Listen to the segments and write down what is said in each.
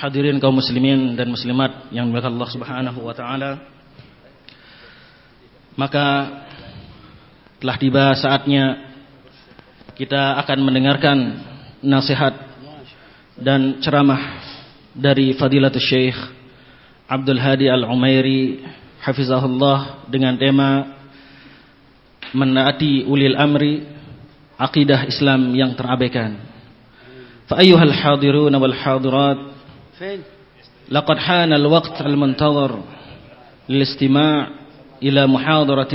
hadirin kaum muslimin dan muslimat yang dimuliakan Allah Subhanahu wa taala. Maka telah tiba saatnya kita akan mendengarkan nasihat dan ceramah dari Fadilatul Syekh Abdul Hadi Al-Umairi hafizahullah dengan tema menaati ulil amri akidah Islam yang terabaikan. Fa ayyuhal hadirun wal hadirat laqad hana al-waqt al-muntazir للاستماع إلى محاضرة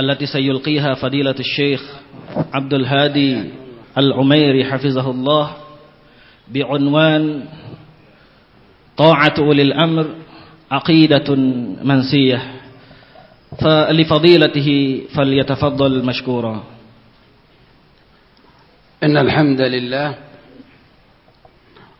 التي سيلقيها فضيلة الشيخ عبد الهادي العميري حفظه الله بعنوان طاعة أولي الأمر عقيدة منسية. فلفضيلته فليتفضل مشكورا. إن الحمد لله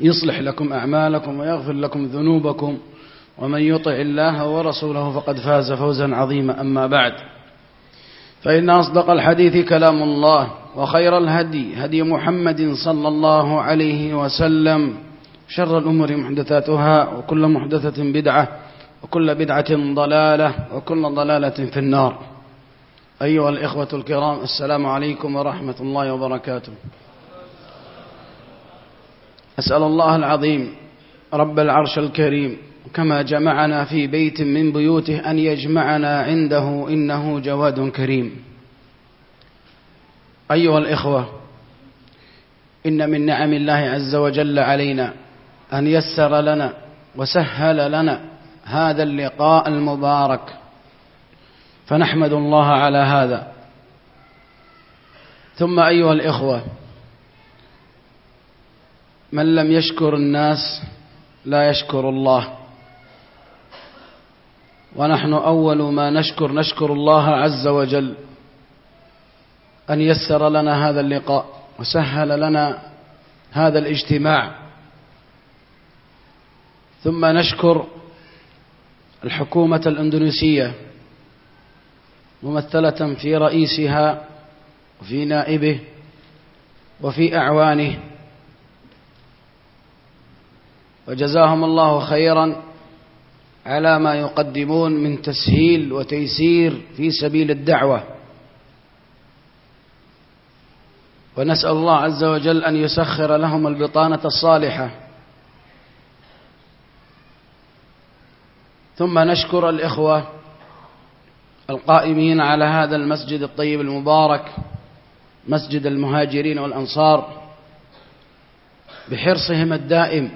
يصلح لكم أعمالكم ويغفر لكم ذنوبكم ومن يطع الله ورسوله فقد فاز فوزا عظيما. أما بعد فإن أصدق الحديث كلام الله وخير الهدي هدي محمد صلى الله عليه وسلم شر الأمور محدثاتها وكل محدثة بدعة وكل بدعة ضلالة وكل ضلالة في النار. أيها الإخوة الكرام السلام عليكم ورحمة الله وبركاته. أسأل الله العظيم رب العرش الكريم كما جمعنا في بيت من بيوته أن يجمعنا عنده إنه جواد كريم. أيها الإخوة إن من نعم الله عز وجل علينا أن يسر لنا وسهل لنا هذا اللقاء المبارك. فنحمد الله على هذا. ثم أيها الإخوة من لم يشكر الناس لا يشكر الله. ونحن أول ما نشكر نشكر الله عز وجل أن يسر لنا هذا اللقاء وسهل لنا هذا الاجتماع. ثم نشكر الحكومة الأندونيسية ممثلة في رئيسها وفي نائبه وفي أعوانه. وجزاهم الله خيرا على ما يقدمون من تسهيل وتيسير في سبيل الدعوة. ونسأل الله عز وجل أن يسخر لهم البطانة الصالحة. ثم نشكر الإخوة القائمين على هذا المسجد الطيب المبارك مسجد المهاجرين والأنصار بحرصهم الدائم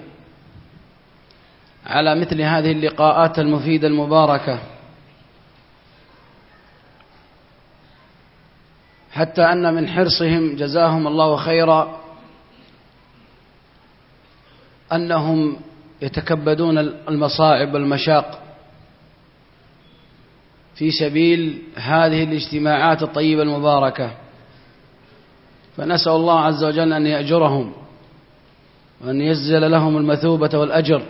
على مثل هذه اللقاءات المفيدة المباركة. حتى أن من حرصهم جزاهم الله خيرا أنهم يتكبدون المصاعب والمشاق في سبيل هذه الاجتماعات الطيبة المباركة. فنسأل الله عز وجل أن يأجرهم وأن يزل لهم المثوبة والأجر.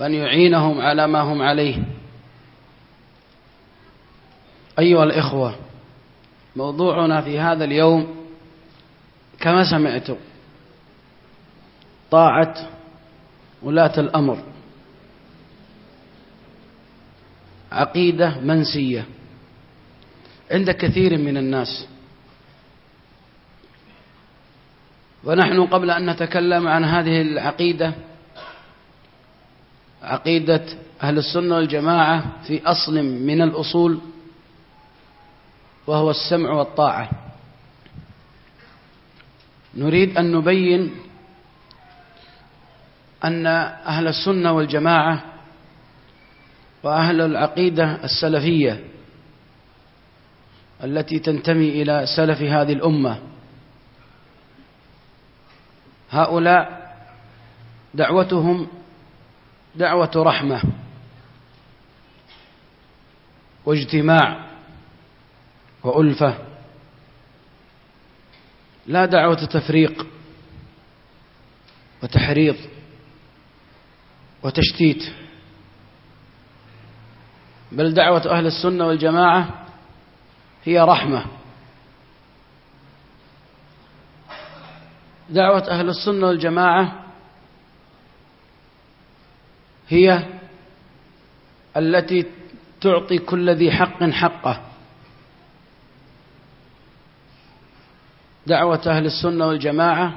وأن يعينهم على ما هم عليه. أيها الإخوة موضوعنا في هذا اليوم كما سمعتم طاعة ولاة الأمر. عقيدة منسية عند كثير من الناس. ونحن قبل أن نتكلم عن هذه العقيدة عقيدة أهل السنة والجماعة في أصل من الأصول وهو السمع والطاعة. نريد أن نبين أن أهل السنة والجماعة وأهل العقيدة السلفية التي تنتمي إلى سلف هذه الأمة. هؤلاء دعوتهم دعوة رحمة واجتماع وألفة لا دعوة تفريق وتحريض وتشتيت بل دعوة أهل السنة والجماعة هي رحمة. دعوة أهل السنة والجماعة هي التي تعطي كل ذي حق حقه. دعوة أهل السنة والجماعة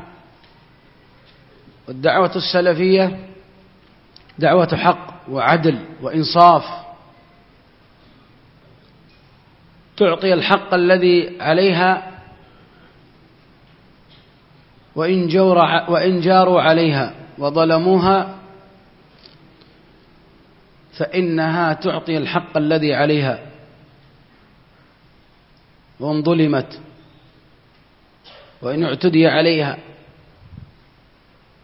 والدعوة السلفية دعوة حق وعدل وإنصاف. تعطي الحق الذي عليها وإن, جور وإن جاروا عليها وظلموها فإنها تعطي الحق الذي عليها. وإن ظلمت وإن اعتدي عليها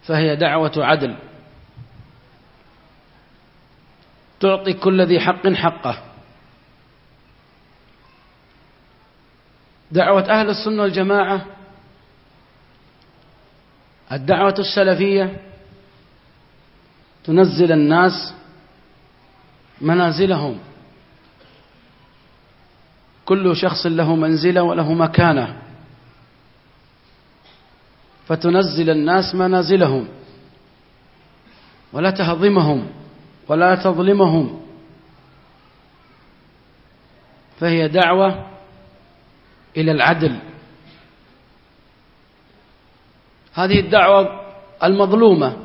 فهي دعوة عدل. تعطي كل ذي حق حقه. دعوة أهل السنة والجماعة الدعوة السلفية تنزل الناس منازلهم. كل شخص له منزلة وله مكانة. فتنزل الناس منازلهم. ولا تهضمهم. ولا تظلمهم. فهي دعوة إلى العدل. هذه الدعوة المظلومة.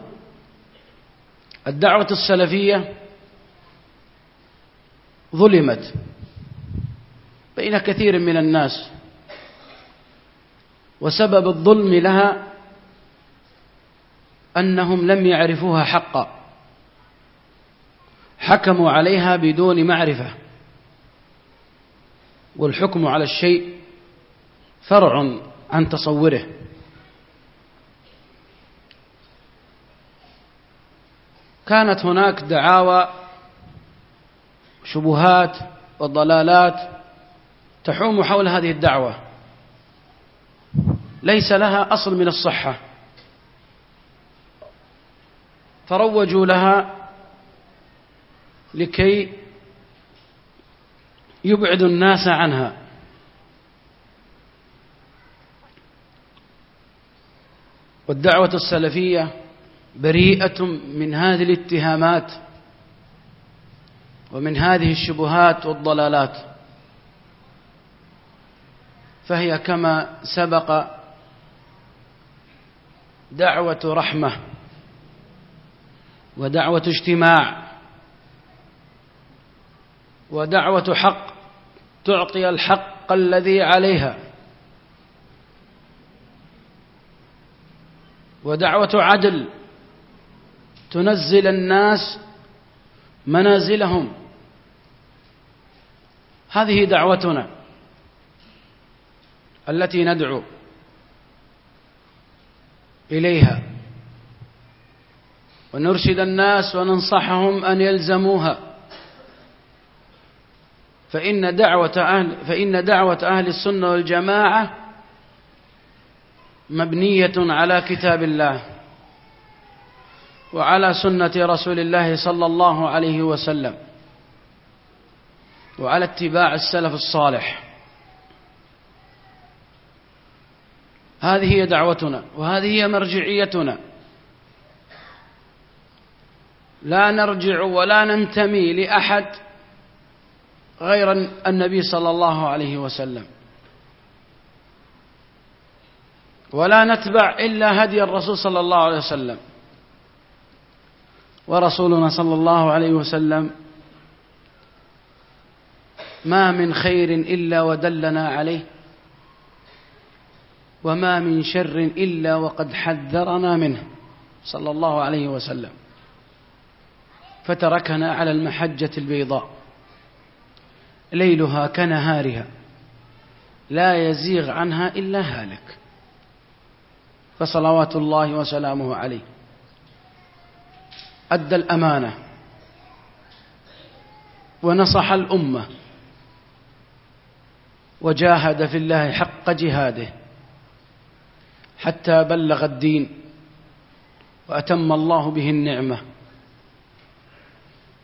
الدعوة السلفية ظلمت بين كثير من الناس وسبب الظلم لها أنهم لم يعرفوها حقا حكموا عليها بدون معرفة والحكم على الشيء فرع عن تصوره. كانت هناك دعاوى شبهات وضلالات تحوم حول هذه الدعوة. ليس لها أصل من الصحة. فروجوا لها لكي يبعدوا الناس عنها. والدعوة السلفية بريئة من هذه الاتهامات. ومن هذه الشبهات والضلالات. فهي كما سبق دعوة رحمة ودعوة اجتماع ودعوة حق تعطي الحق الذي عليها. ودعوة عدل تنزل الناس منازلهم. هذه دعوتنا التي ندعو إليها ونرشد الناس وننصحهم أن يلزموها. فإن دعوة أهل, فإن دعوة أهل السنة والجماعة مبنية على كتاب الله وعلى سنة رسول الله صلى الله عليه وسلم. وعلى اتباع السلف الصالح. هذه هي دعوتنا وهذه هي مرجعيتنا. لا نرجع ولا ننتمي لأحد غير النبي صلى الله عليه وسلم. ولا نتبع إلا هدي الرسول صلى الله عليه وسلم. ورسولنا صلى الله عليه وسلم ما من خير إلا ودلنا عليه وما من شر إلا وقد حذرنا منه صلى الله عليه وسلم فتركنا على المحجة البيضاء ليلها كنهارها لا يزيغ عنها إلا هالك فصلوات الله وسلامه عليه أدى الأمانة ونصح الأمة وجاهد في الله حق جهاده حتى بلغ الدين وأتم الله به النعمة.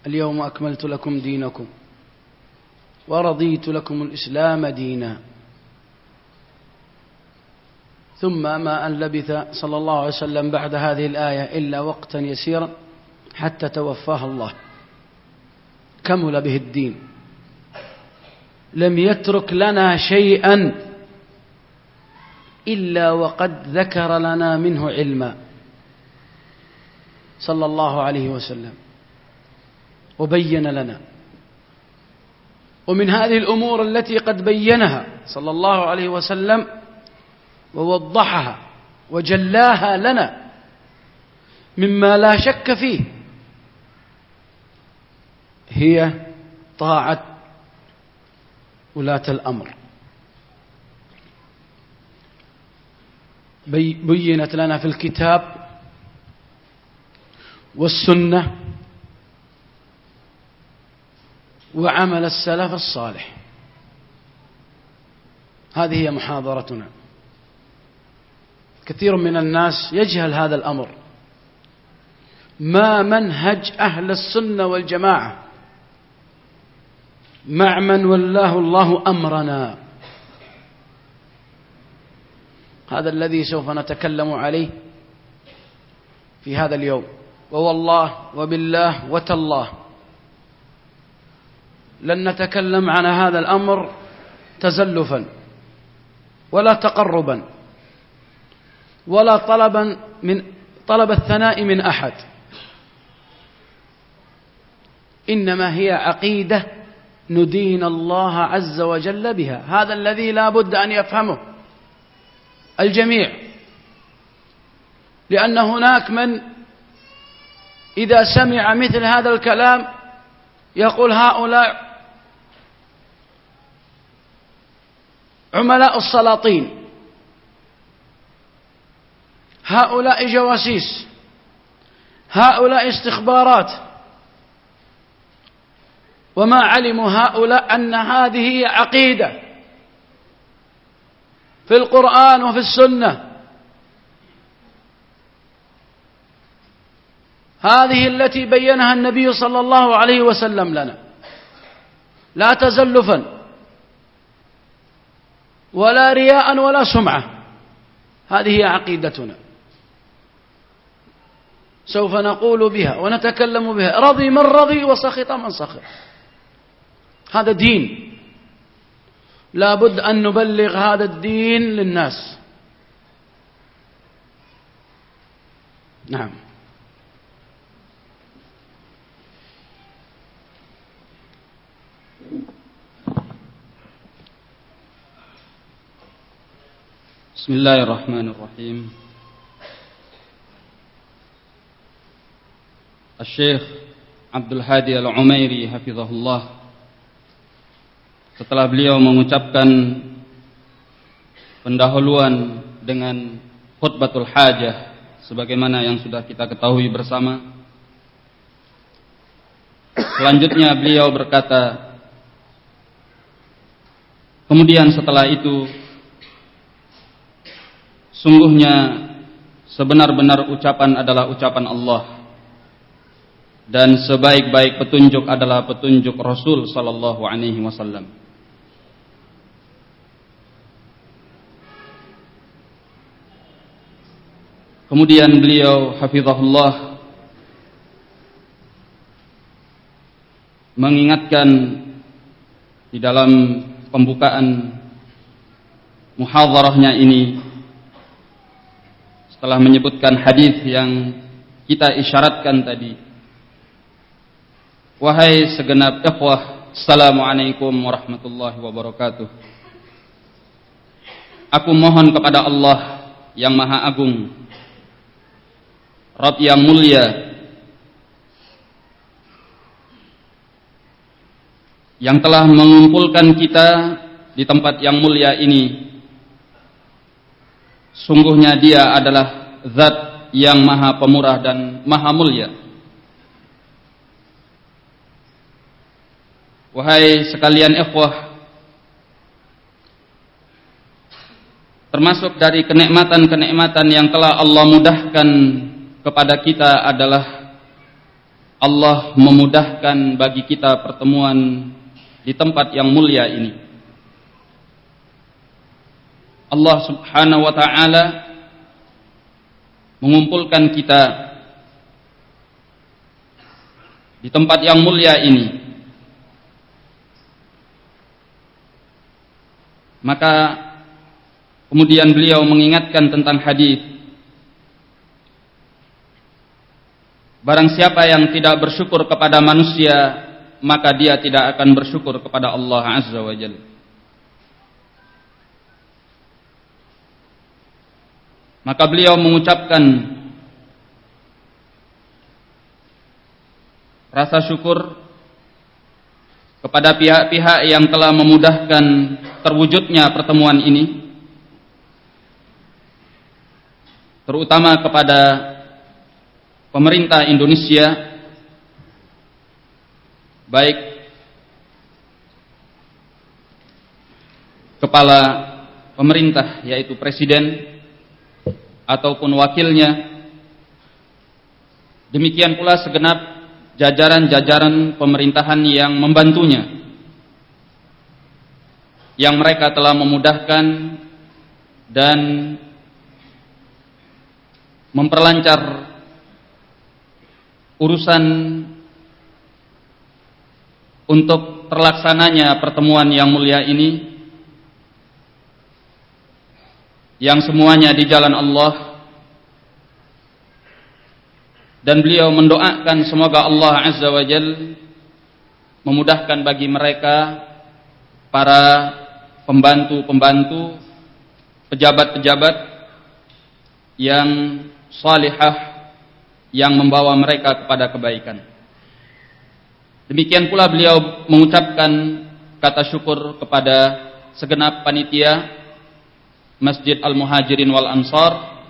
اليوم أكملت لكم دينكم ورضيت لكم الإسلام دينا. ثم ما أن لبث صلى الله عليه وسلم بعد هذه الآية إلا وقتا يسيرا حتى توفاه الله. كمل به الدين. لم يترك لنا شيئا إلا وقد ذكر لنا منه علما. صلى الله عليه وسلم. وبين لنا. ومن هذه الأمور التي قد بينها صلى الله عليه وسلم ووضحها وجلاها لنا مما لا شك فيه هي طاعة ولاة الأمر. بينت لنا في الكتاب والسنة وعمل السلف الصالح. هذه هي محاضرتنا. كثير من الناس يجهل هذا الأمر. ما منهج أهل السنة والجماعة. مع من ولاه الله أمرنا. هذا الذي سوف نتكلم عليه في هذا اليوم. ووالله وبالله وتالله. لن نتكلم عن هذا الأمر تزلفا ولا تقربا ولا طلبا من طلب الثناء من أحد. إنما هي عقيدة ندين الله عز وجل بها. هذا الذي لا بد أن يفهمه الجميع. لأن هناك من إذا سمع مثل هذا الكلام يقول هؤلاء عملاء السلاطين. هؤلاء جواسيس. هؤلاء استخبارات. وما علموا هؤلاء أن هذه هي عقيدة. في القرآن وفي السنة. هذه التي بينها النبي صلى الله عليه وسلم لنا. لا تزلفا. ولا رياء ولا سمعة. هذه هي عقيدتنا. سوف نقول بها ونتكلم بها. رضي من رضي وسخط من سخط. هذا دين. لا بد أن نبلغ هذا الدين للناس. نعم. بسم الله الرحمن الرحيم. الشيخ عبد الهادي العميري حفظه الله. Setelah beliau mengucapkan pendahuluan dengan khutbatul hajah sebagaimana yang sudah kita ketahui bersama selanjutnya beliau berkata kemudian setelah itu Sungguhnya sebenar-benar ucapan adalah ucapan Allah dan sebaik-baik petunjuk adalah petunjuk Rasul sallallahu alaihi wasallam. Kemudian beliau hafizahullah mengingatkan di dalam pembukaan muhadharahnya ini telah menyebutkan hadis yang kita isyaratkan tadi. Wahai segenap ikhwah Assalamualaikum warahmatullahi wabarakatuh. Aku mohon kepada Allah yang Maha Agung, Rabb yang mulia, yang telah mengumpulkan kita di tempat yang mulia ini. Sungguhnya Dia adalah Zat yang Maha Pemurah dan Maha Mulia. Wahai sekalian ikhwah Termasuk dari kenikmatan-kenikmatan yang telah Allah mudahkan kepada kita adalah Allah memudahkan bagi kita pertemuan di tempat yang mulia ini. Allah Subhanahu wa taala mengumpulkan kita di tempat yang mulia ini Maka kemudian beliau mengingatkan tentang hadis Barang siapa yang tidak bersyukur kepada manusia maka dia tidak akan bersyukur kepada Allah Azza wa Jalla. Maka beliau mengucapkan rasa syukur kepada pihak-pihak yang telah memudahkan terwujudnya pertemuan ini terutama kepada pemerintah Indonesia baik kepala pemerintah yaitu presiden ataupun wakilnya demikian pula segenap jajaran-jajaran pemerintahan yang membantunya yang mereka telah memudahkan dan memperlancar urusan untuk terlaksananya pertemuan yang mulia ini yang semuanya di jalan Allah dan beliau mendoakan semoga Allah Azza wa Jal memudahkan bagi mereka para pembantu-pembantu pejabat-pejabat yang salihah yang membawa mereka kepada kebaikan. Demikian pula beliau mengucapkan kata syukur kepada segenap panitia Masjid Al-Muhajirin wal Ansar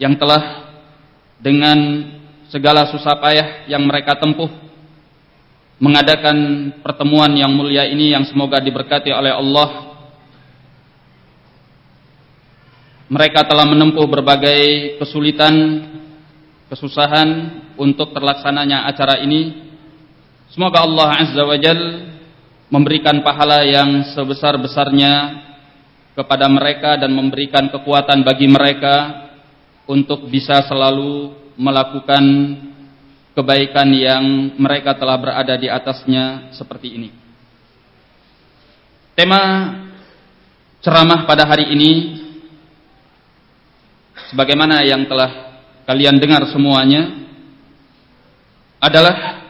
yang telah dengan segala susah payah yang mereka tempuh mengadakan pertemuan yang mulia ini yang semoga diberkati oleh Allah. Mereka telah menempuh berbagai kesulitan, kesusahan untuk terlaksananya acara ini. Semoga Allah Azza wa Jal memberikan pahala yang sebesar-besarnya kepada mereka dan memberikan kekuatan bagi mereka untuk bisa selalu melakukan kebaikan yang mereka telah berada di atasnya seperti ini. Tema ceramah pada hari ini sebagaimana yang telah kalian dengar semuanya adalah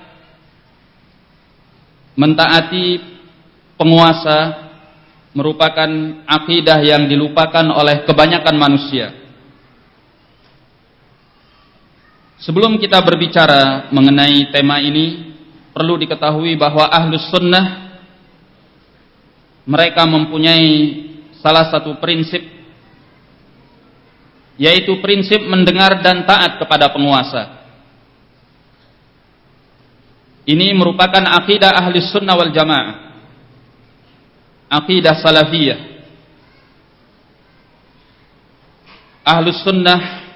mentaati penguasa merupakan akidah yang dilupakan oleh kebanyakan manusia. Sebelum kita berbicara mengenai tema ini, perlu diketahui bahwa ahlus sunnah mereka mempunyai salah satu prinsip yaitu prinsip mendengar dan taat kepada penguasa. Ini merupakan akidah ahli sunnah wal jamaah. Akidah salafiyah. Ahlus sunnah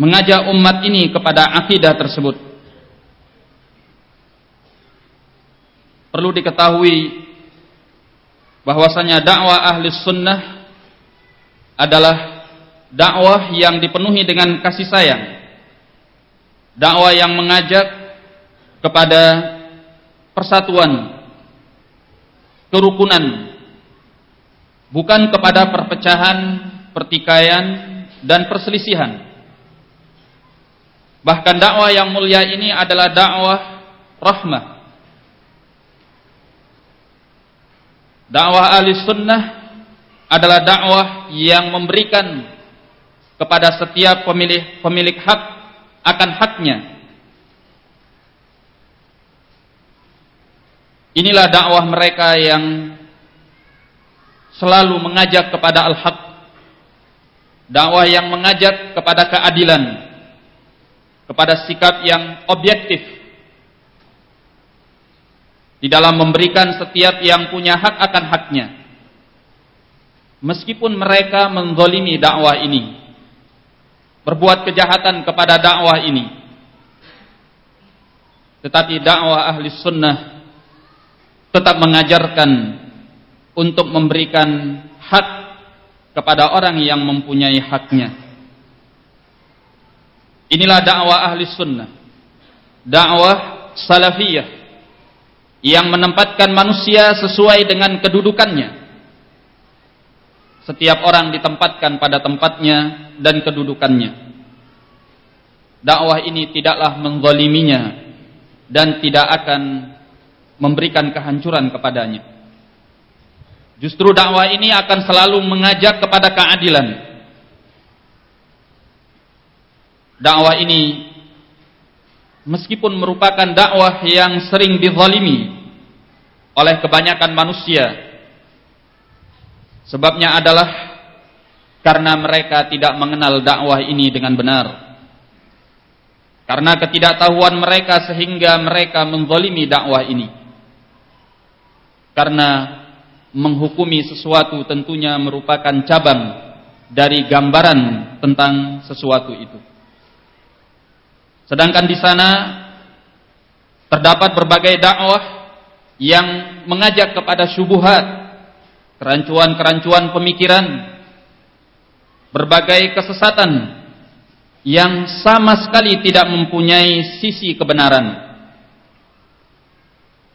mengajak umat ini kepada akidah tersebut. Perlu diketahui bahwasanya dakwah ahli sunnah adalah dakwah yang dipenuhi dengan kasih sayang. Dakwah yang mengajak kepada persatuan, kerukunan, bukan kepada perpecahan, pertikaian dan perselisihan. Bahkan dakwah yang mulia ini adalah dakwah rahmah. Dakwah ahli sunnah adalah dakwah yang memberikan kepada setiap pemilik pemilik hak akan haknya. Inilah dakwah mereka yang selalu mengajak kepada al-haq. Dakwah yang mengajak kepada keadilan. Kepada sikap yang objektif di dalam memberikan setiap yang punya hak akan haknya. Meskipun mereka menzolimi dakwah ini, berbuat kejahatan kepada dakwah ini, tetapi dakwah ahli sunnah tetap mengajarkan untuk memberikan hak kepada orang yang mempunyai haknya. Inilah dakwah ahli sunnah, dakwah salafiyah yang menempatkan manusia sesuai dengan kedudukannya. Setiap orang ditempatkan pada tempatnya dan kedudukannya. Dakwah ini tidaklah menzaliminya dan tidak akan memberikan kehancuran kepadanya. Justru dakwah ini akan selalu mengajak kepada keadilan. Dakwah ini meskipun merupakan dakwah yang sering dizalimi oleh kebanyakan manusia. Sebabnya adalah karena mereka tidak mengenal dakwah ini dengan benar. Karena ketidaktahuan mereka sehingga mereka menzalimi dakwah ini. Karena menghukumi sesuatu tentunya merupakan cabang dari gambaran tentang sesuatu itu. Sedangkan di sana terdapat berbagai dakwah yang mengajak kepada syubuhat, kerancuan-kerancuan pemikiran, berbagai kesesatan yang sama sekali tidak mempunyai sisi kebenaran.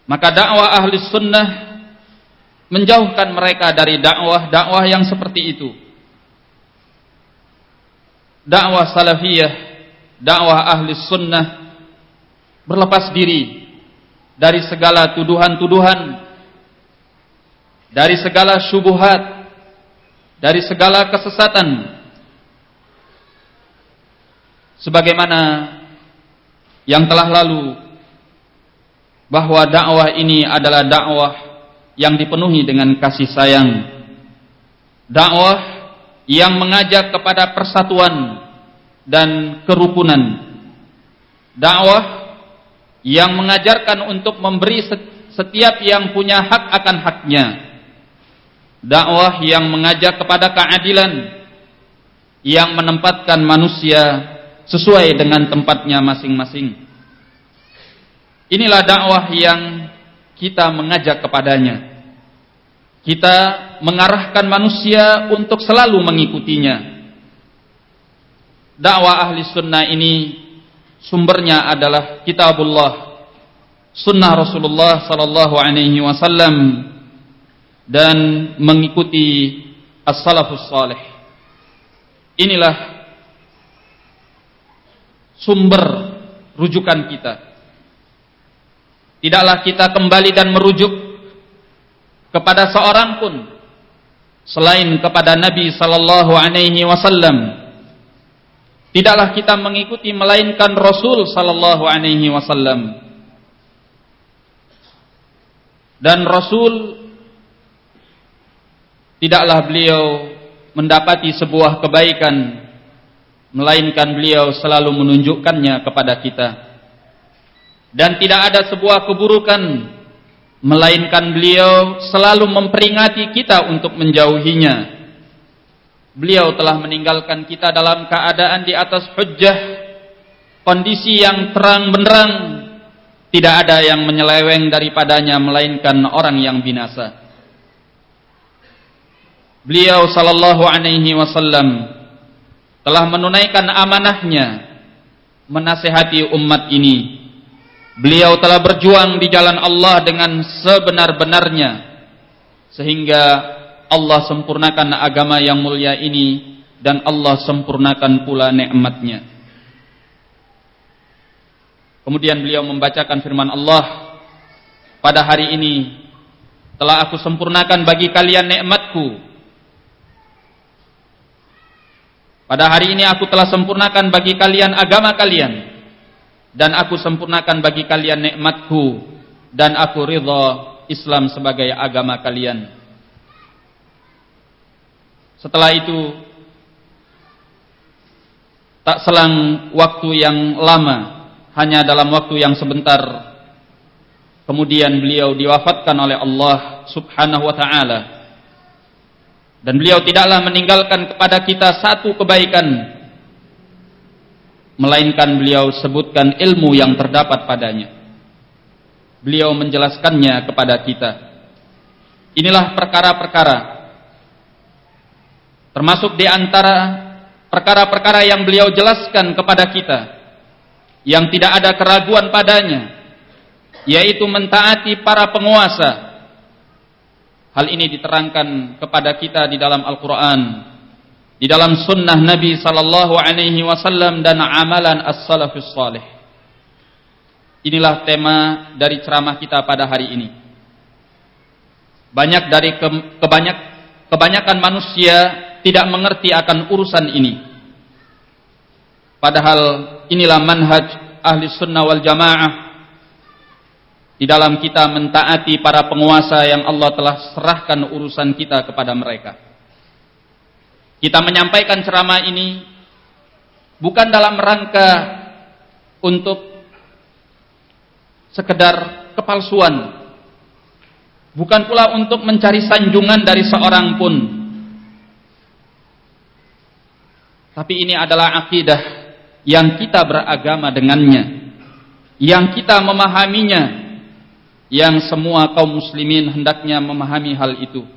Maka dakwah ahli sunnah menjauhkan mereka dari dakwah-dakwah yang seperti itu. Dakwah salafiyah dakwah ahli sunnah berlepas diri dari segala tuduhan-tuduhan dari segala syubuhat dari segala kesesatan sebagaimana yang telah lalu bahwa dakwah ini adalah dakwah yang dipenuhi dengan kasih sayang dakwah yang mengajak kepada persatuan dan kerukunan. Dakwah yang mengajarkan untuk memberi setiap yang punya hak akan haknya. Dakwah yang mengajak kepada keadilan yang menempatkan manusia sesuai dengan tempatnya masing-masing. Inilah dakwah yang kita mengajak kepadanya. Kita mengarahkan manusia untuk selalu mengikutinya dakwah ahli sunnah ini sumbernya adalah kitabullah sunnah Rasulullah sallallahu alaihi wasallam dan mengikuti as-salafus salih. Inilah sumber rujukan kita. Tidaklah kita kembali dan merujuk kepada seorang pun selain kepada Nabi sallallahu alaihi wasallam. Tidaklah kita mengikuti melainkan Rasul sallallahu alaihi wasallam. Dan Rasul tidaklah beliau mendapati sebuah kebaikan melainkan beliau selalu menunjukkannya kepada kita. Dan tidak ada sebuah keburukan melainkan beliau selalu memperingati kita untuk menjauhinya. Beliau telah meninggalkan kita dalam keadaan di atas hujjah kondisi yang terang benderang tidak ada yang menyeleweng daripadanya melainkan orang yang binasa. Beliau sallallahu alaihi wasallam telah menunaikan amanahnya menasihati umat ini. Beliau telah berjuang di jalan Allah dengan sebenar-benarnya sehingga Allah sempurnakan agama yang mulia ini dan Allah sempurnakan pula nikmatnya. Kemudian beliau membacakan firman Allah pada hari ini telah aku sempurnakan bagi kalian nikmatku. Pada hari ini aku telah sempurnakan bagi kalian agama kalian dan aku sempurnakan bagi kalian nikmatku dan aku ridha Islam sebagai agama kalian. Setelah itu tak selang waktu yang lama hanya dalam waktu yang sebentar Kemudian beliau diwafatkan oleh Allah subhanahu wa ta'ala. Dan beliau tidaklah meninggalkan kepada kita satu kebaikan. Melainkan beliau sebutkan ilmu yang terdapat padanya. Beliau menjelaskannya kepada kita. Inilah perkara-perkara. Termasuk di antara perkara-perkara yang beliau jelaskan kepada kita. Yang tidak ada keraguan padanya yaitu mentaati para penguasa. Hal ini diterangkan kepada kita di dalam Al-Quran, di dalam Sunnah Nabi Sallallahu Alaihi Wasallam dan amalan as-salafus salih. Inilah tema dari ceramah kita pada hari ini. Banyak dari ke, kebanyak, kebanyakan manusia tidak mengerti akan urusan ini. Padahal inilah manhaj ahli sunnah wal jamaah di dalam kita mentaati para penguasa yang Allah telah serahkan urusan kita kepada mereka. Kita menyampaikan ceramah ini bukan dalam rangka untuk sekedar kepalsuan. Bukan pula untuk mencari sanjungan dari seorang pun. Tapi ini adalah akidah yang kita beragama dengannya. Yang kita memahaminya yang semua kaum muslimin hendaknya memahami hal itu.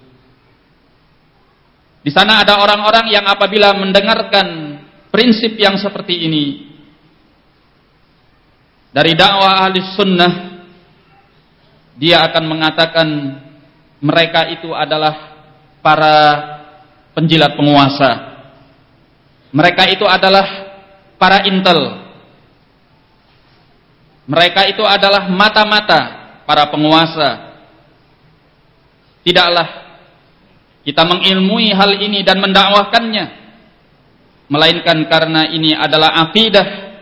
Di sana ada orang-orang yang apabila mendengarkan prinsip yang seperti ini dari dakwah ahli sunnah dia akan mengatakan mereka itu adalah para penjilat penguasa. Mereka itu adalah para intel. Mereka itu adalah mata-mata para penguasa. Tidaklah kita mengilmui hal ini dan mendakwahkannya, melainkan karena ini adalah akidah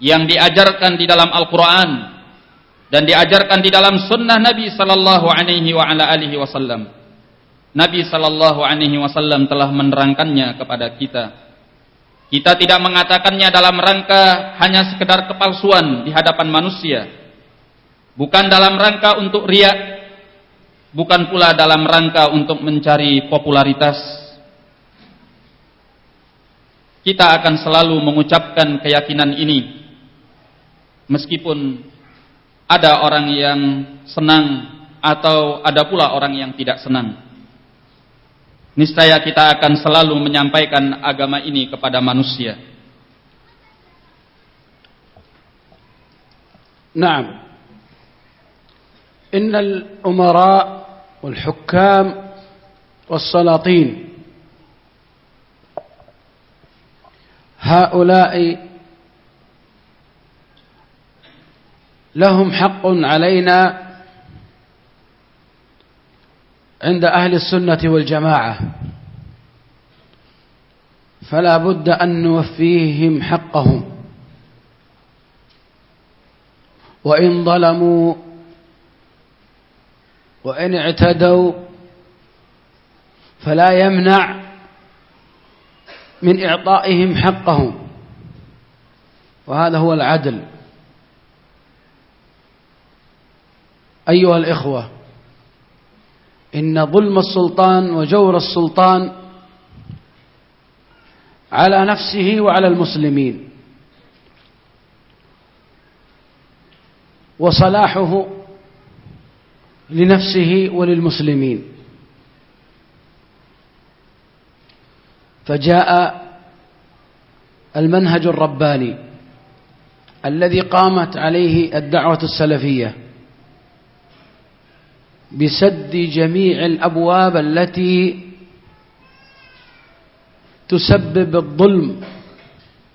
yang diajarkan di dalam Al-Quran dan diajarkan di dalam Sunnah Nabi Sallallahu Alaihi Wasallam. Nabi Sallallahu Alaihi Wasallam telah menerangkannya kepada kita. Kita tidak mengatakannya dalam rangka hanya sekedar kepalsuan di hadapan manusia bukan dalam rangka untuk riak, bukan pula dalam rangka untuk mencari popularitas. Kita akan selalu mengucapkan keyakinan ini, meskipun ada orang yang senang atau ada pula orang yang tidak senang. Niscaya kita akan selalu menyampaikan agama ini kepada manusia. Naam. إن الأمراء والحكام والسلاطين هؤلاء لهم حق علينا عند أهل السنة والجماعة. فلا بد أن نوفيهم حقهم. وإن ظلموا وإن اعتدوا فلا يمنع من إعطائهم حقهم. وهذا هو العدل. أيها الإخوة إن ظلم السلطان وجور السلطان على نفسه وعلى المسلمين. وصلاحه لنفسه وللمسلمين. فجاء المنهج الرباني الذي قامت عليه الدعوة السلفية بسد جميع الأبواب التي تسبب الظلم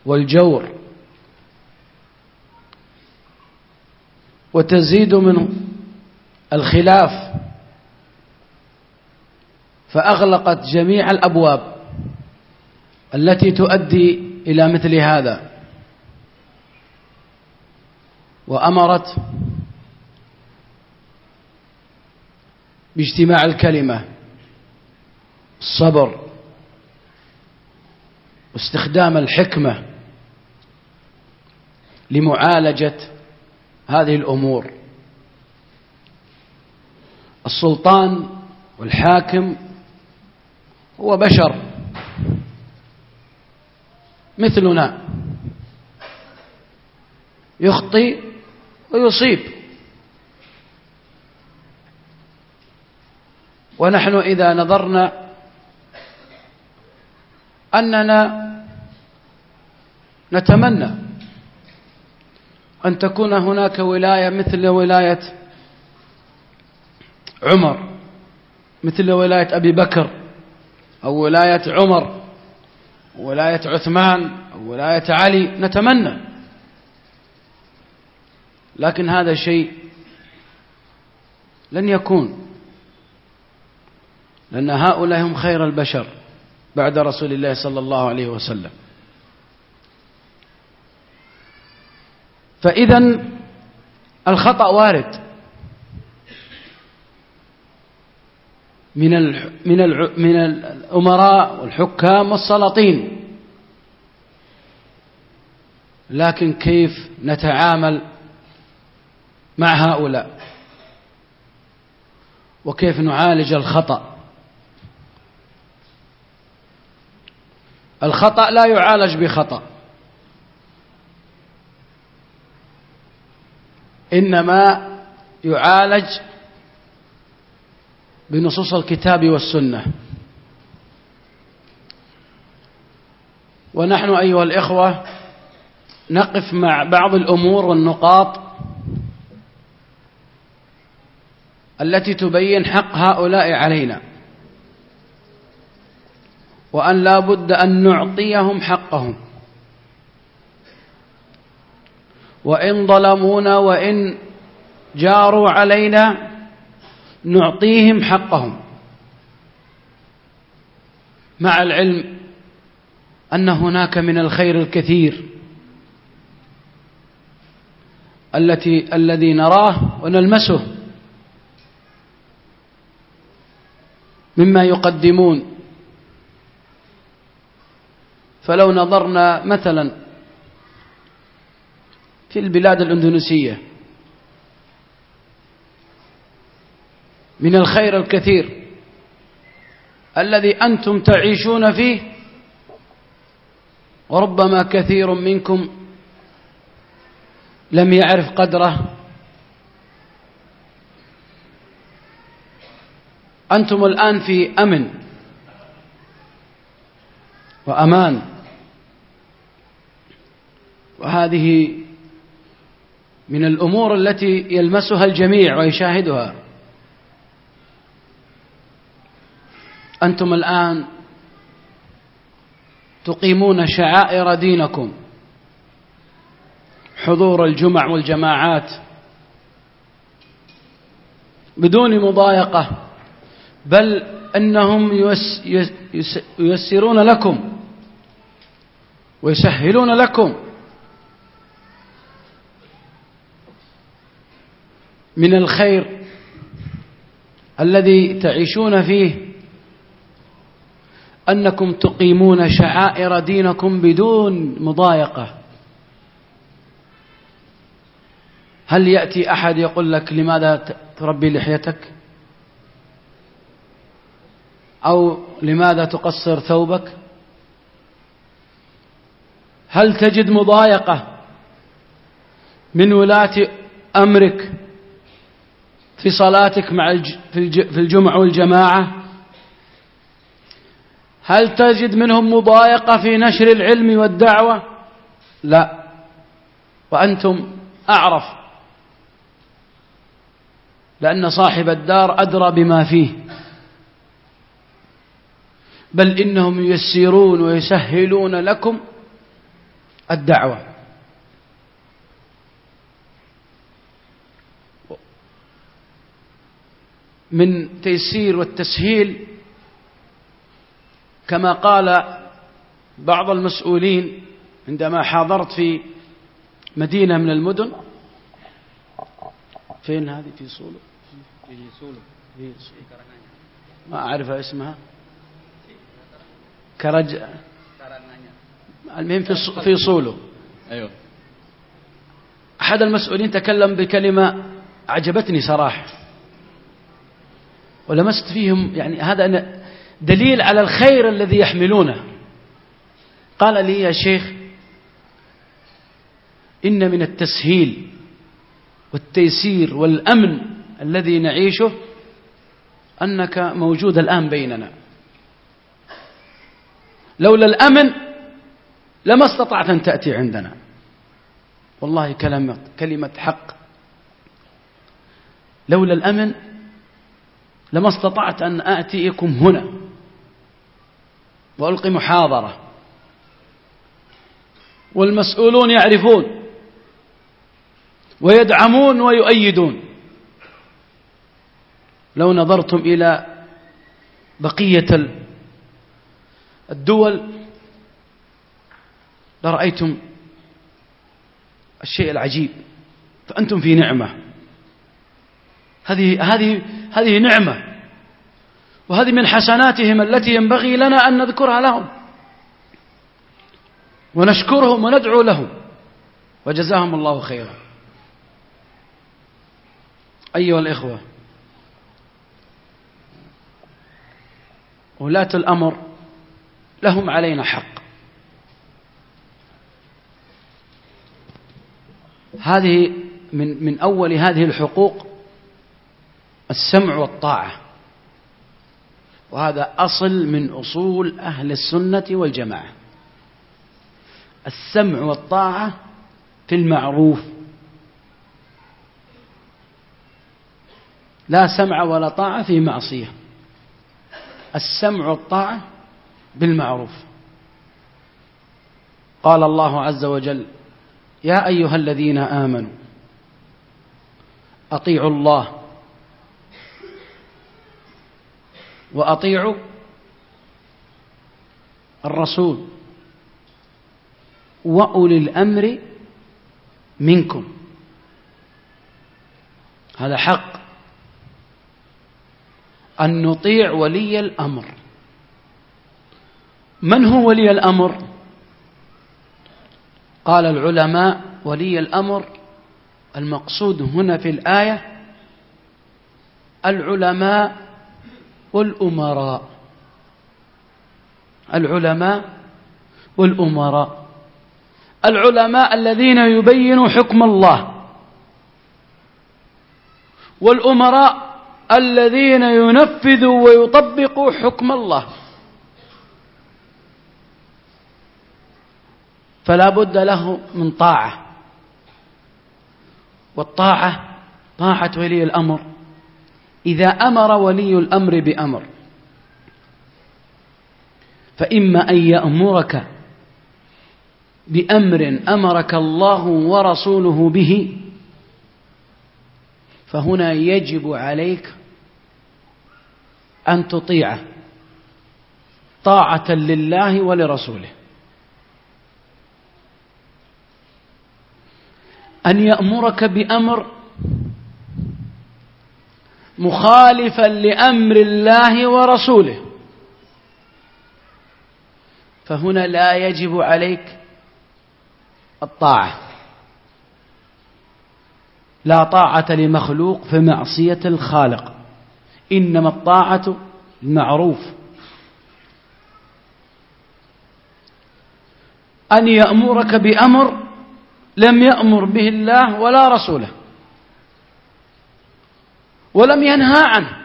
والجور وتزيد من الخلاف. فأغلقت جميع الأبواب التي تؤدي إلى مثل هذا. وأمرت باجتماع الكلمة الصبر واستخدام الحكمة لمعالجة هذه الأمور. السلطان والحاكم هو بشر مثلنا يخطي ويصيب. ونحن إذا نظرنا أننا نتمنى أن تكون هناك ولاية مثل ولاية عمر مثل ولاية أبي بكر أو ولاية عمر ولاية عثمان أو ولاية علي نتمنى. لكن هذا شيء لن يكون لأن هؤلاء هم خير البشر بعد رسول الله صلى الله عليه وسلم. فإذا الخطأ وارد. من من من الأمراء والحكام والسلاطين. لكن كيف نتعامل مع هؤلاء؟ وكيف نعالج الخطأ؟ الخطأ لا يعالج بخطأ. إنما يعالج بنصوص الكتاب والسنة. ونحن أيها الإخوة نقف مع بعض الأمور والنقاط التي تبين حق هؤلاء علينا وأن لا بد أن نعطيهم حقهم. وإن ظلمونا وإن جاروا علينا نعطيهم حقهم. مع العلم أن هناك من الخير الكثير التي الذي نراه ونلمسه مما يقدمون. فلو نظرنا مثلا في البلاد الأندونيسية من الخير الكثير الذي أنتم تعيشون فيه وربما كثير منكم لم يعرف قدره أنتم الآن في أمن وأمان وهذه من الأمور التي يلمسها الجميع ويشاهدها أنتم الآن تقيمون شعائر دينكم. حضور الجمع والجماعات. بدون مضايقة. بل أنهم ييسرون لكم. ويسهلون لكم. من الخير الذي تعيشون فيه أنكم تقيمون شعائر دينكم بدون مضايقة. هل يأتي أحد يقول لك لماذا تربي لحيتك؟ أو لماذا تقصر ثوبك؟ هل تجد مضايقة من ولاة أمرك في صلاتك مع في الجمع والجماعة؟ هل تجد منهم مضايقة في نشر العلم والدعوة؟ لا. وأنتم أعرف. لأن صاحب الدار أدرى بما فيه. بل إنهم ييسرون ويسهلون لكم الدعوة. من تيسير والتسهيل كما قال بعض المسؤولين عندما حاضرت في مدينة من المدن. فين هذه؟ في صولو في صولو في ما أعرف اسمها. كرج المهم في في أيوه. أحد المسؤولين تكلم بكلمة أعجبتني صراحة. ولمست فيهم يعني هذا دليل على الخير الذي يحملونه. قال لي يا شيخ إن من التسهيل والتيسير والأمن الذي نعيشه أنك موجود الآن بيننا. لولا الأمن لما استطعت أن تأتي عندنا. والله كلمة, كلمة حق. لولا الأمن لما استطعت أن آتيكم هنا. وألقي محاضرة. والمسؤولون يعرفون. ويدعمون ويؤيدون. لو نظرتم إلى بقية الدول لرأيتم الشيء العجيب. فأنتم في نعمة. هذه هذه هذه نعمة. وهذه من حسناتهم التي ينبغي لنا أن نذكرها لهم ونشكرهم وندعو لهم وجزاهم الله خيرا. أيها الإخوة ولاة الأمر لهم علينا حق. هذه من من أول هذه الحقوق السمع والطاعة. وهذا أصل من أصول أهل السنة والجماعة. السمع والطاعة في المعروف. لا سمع ولا طاعة في معصية. السمع والطاعة بالمعروف. قال الله عز وجل يا أيها الذين آمنوا أطيعوا الله وأطيعوا الرسول وأولي الأمر منكم. هذا حق. أن نطيع ولي الأمر. من هو ولي الأمر؟ قال العلماء ولي الأمر المقصود هنا في الآية العلماء والأمراء. العلماء والأمراء. العلماء الذين يبينوا حكم الله. والأمراء الذين ينفذوا ويطبقوا حكم الله. فلا بد له من طاعة. والطاعة طاعة ولي الأمر. إذا أمر ولي الأمر بأمر. فإما أن يأمرك بأمر أمرك الله ورسوله به فهنا يجب عليك أن تطيعه طاعة لله ولرسوله. أن يأمرك بأمر مخالفا لأمر الله ورسوله. فهنا لا يجب عليك الطاعة. لا طاعة لمخلوق في معصية الخالق إنما الطاعة المعروف. أن يأمرك بأمر لم يأمر به الله ولا رسوله. ولم ينهى عنه.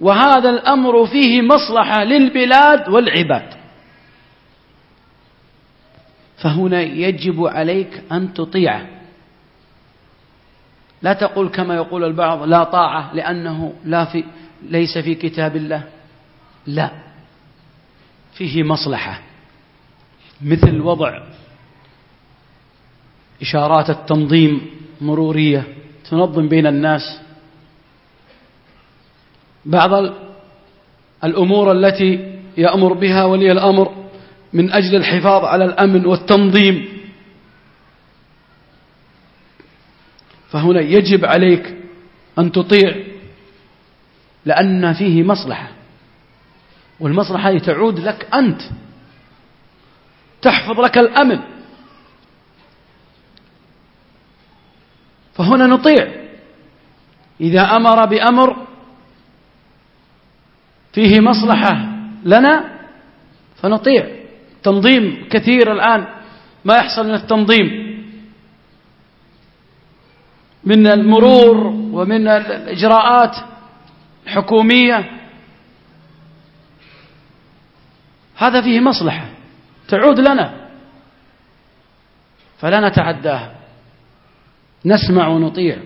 وهذا الأمر فيه مصلحة للبلاد والعباد. فهنا يجب عليك أن تطيعه. لا تقول كما يقول البعض لا طاعة لأنه لا في ليس في كتاب الله. لا. فيه مصلحة. مثل وضع إشارات التنظيم مرورية. تنظم بين الناس بعض الأمور التي يأمر بها ولي الأمر من أجل الحفاظ على الأمن والتنظيم. فهنا يجب عليك أن تطيع لأن فيه مصلحة والمصلحة تعود لك أنت تحفظ لك الأمن. فهنا نطيع. إذا أمر بأمر فيه مصلحة لنا فنطيع. تنظيم كثير الآن ما يحصل من التنظيم. من المرور ومن الإجراءات الحكومية. هذا فيه مصلحة تعود لنا. فلا نتعداها. نسمع ونطيع.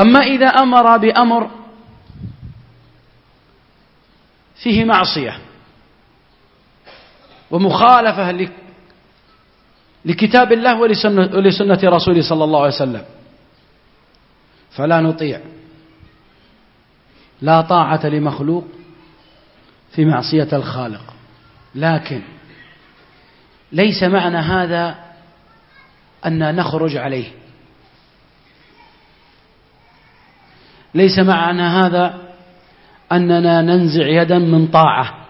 أما إذا أمر بأمر فيه معصية ومخالفة لكتاب الله ولسنة رسوله صلى الله عليه وسلم فلا نطيع. لا طاعة لمخلوق في معصية الخالق. لكن ليس معنى هذا أن نخرج عليه. ليس معنى هذا أننا ننزع يدا من طاعة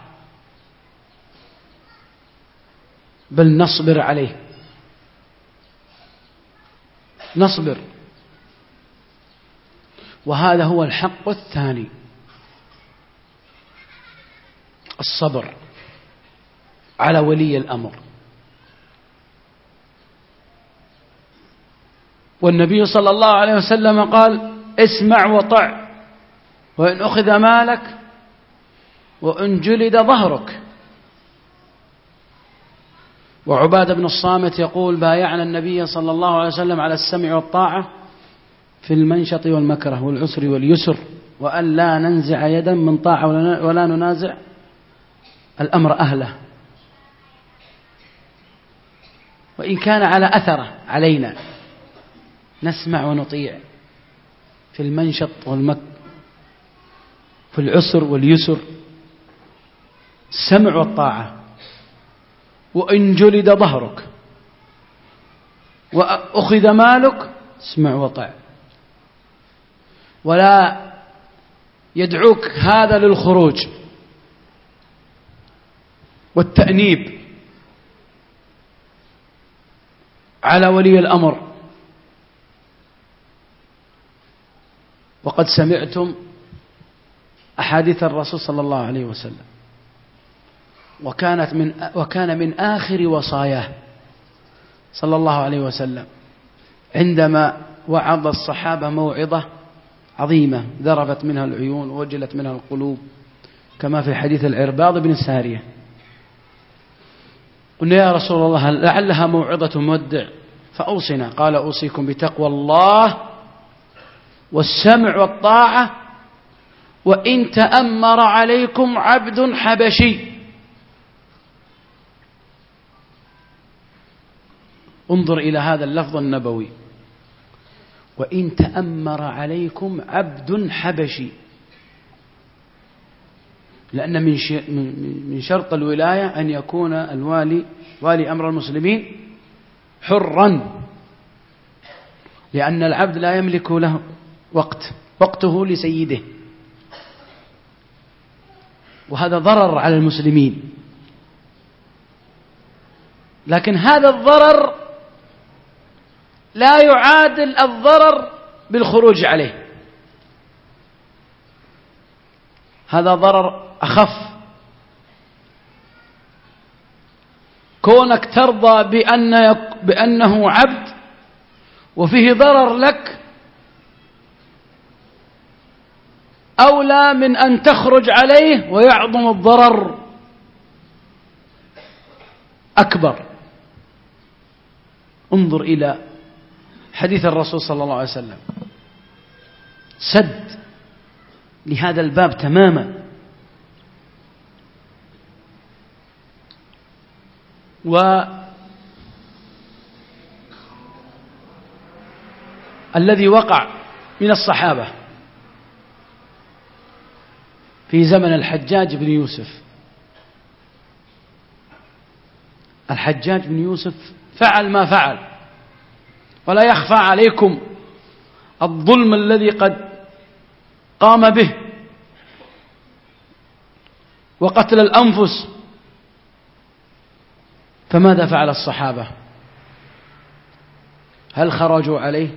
بل نصبر عليه. نصبر. وهذا هو الحق الثاني الصبر على ولي الأمر. والنبي صلى الله عليه وسلم قال اسمع وطع وإن أخذ مالك وإن جلد ظهرك. وعبادة بن الصامت يقول بايعنا النبي صلى الله عليه وسلم على السمع والطاعة في المنشط والمكره والعسر واليسر وأن لا ننزع يدا من طاعة ولا ننازع الأمر أهله. وإن كان على أثره علينا. نسمع ونطيع في المنشط والمك في العسر واليسر. السمع والطاعة. وإن جلد ظهرك. وأخذ مالك. اسمع وطع. ولا يدعوك هذا للخروج. والتأنيب. على ولي الأمر. وقد سمعتم أحاديث الرسول صلى الله عليه وسلم. وكانت من وكان من آخر وصاياه صلى الله عليه وسلم عندما وعظ الصحابة موعظة عظيمة ذرفت منها العيون ووجلت منها القلوب كما في حديث العرباض بن سارية. قلنا يا رسول الله لعلها موعظة مودع؟ فأوصنا قال أوصيكم بتقوى الله والسمع والطاعة وإن تأمر عليكم عبد حبشي. انظر إلى هذا اللفظ النبوي. وإن تأمر عليكم عبد حبشي. لأن من من شرط الولاية أن يكون الوالي والي أمر المسلمين حرا. لأن العبد لا يملك له وقت وقته لسيده. وهذا ضرر على المسلمين. لكن هذا الضرر لا يعادل الضرر بالخروج عليه. هذا ضرر أخف. كونك ترضى بأن بأنه عبد وفيه ضرر لك أولى من أن تخرج عليه ويعظم الضرر. أكبر. انظر إلى حديث الرسول صلى الله عليه وسلم. سد لهذا الباب تماما. و الذي وقع من الصحابة. في زمن الحجاج بن يوسف. الحجاج بن يوسف فعل ما فعل. ولا يخفى عليكم الظلم الذي قد قام به وقتل الأنفس. فماذا فعل الصحابة؟ هل خرجوا عليه؟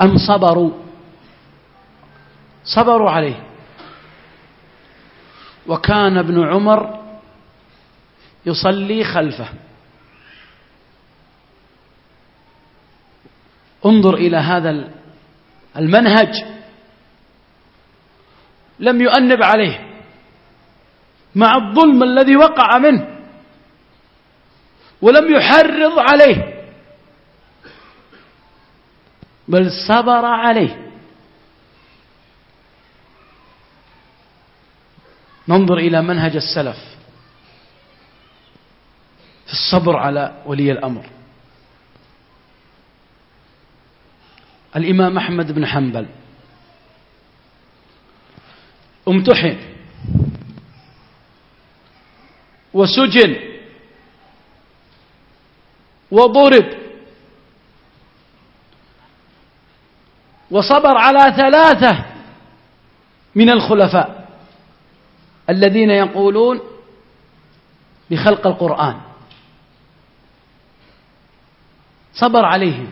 أم صبروا؟ صبروا عليه. وكان ابن عمر يصلي خلفه. انظر إلى هذا المنهج لم يؤنب عليه. مع الظلم الذي وقع منه. ولم يحرض عليه. بل صبر عليه. ننظر إلى منهج السلف في الصبر على ولي الأمر. الإمام أحمد بن حنبل امتحن وسجن وضرب وصبر على ثلاثة من الخلفاء. الذين يقولون بخلق القرآن. صبر عليهم.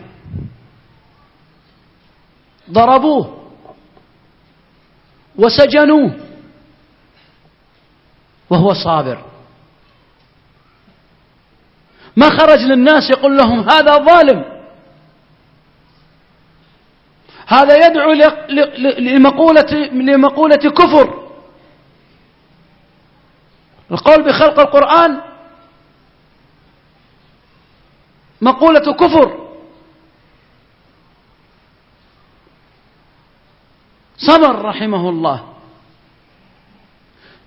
ضربوه. وسجنوه. وهو صابر. ما خرج للناس يقول لهم هذا ظالم. هذا يدعو لمقولة, لمقولة كفر. القول بخلق القرآن مقولة كفر. صبر رحمه الله.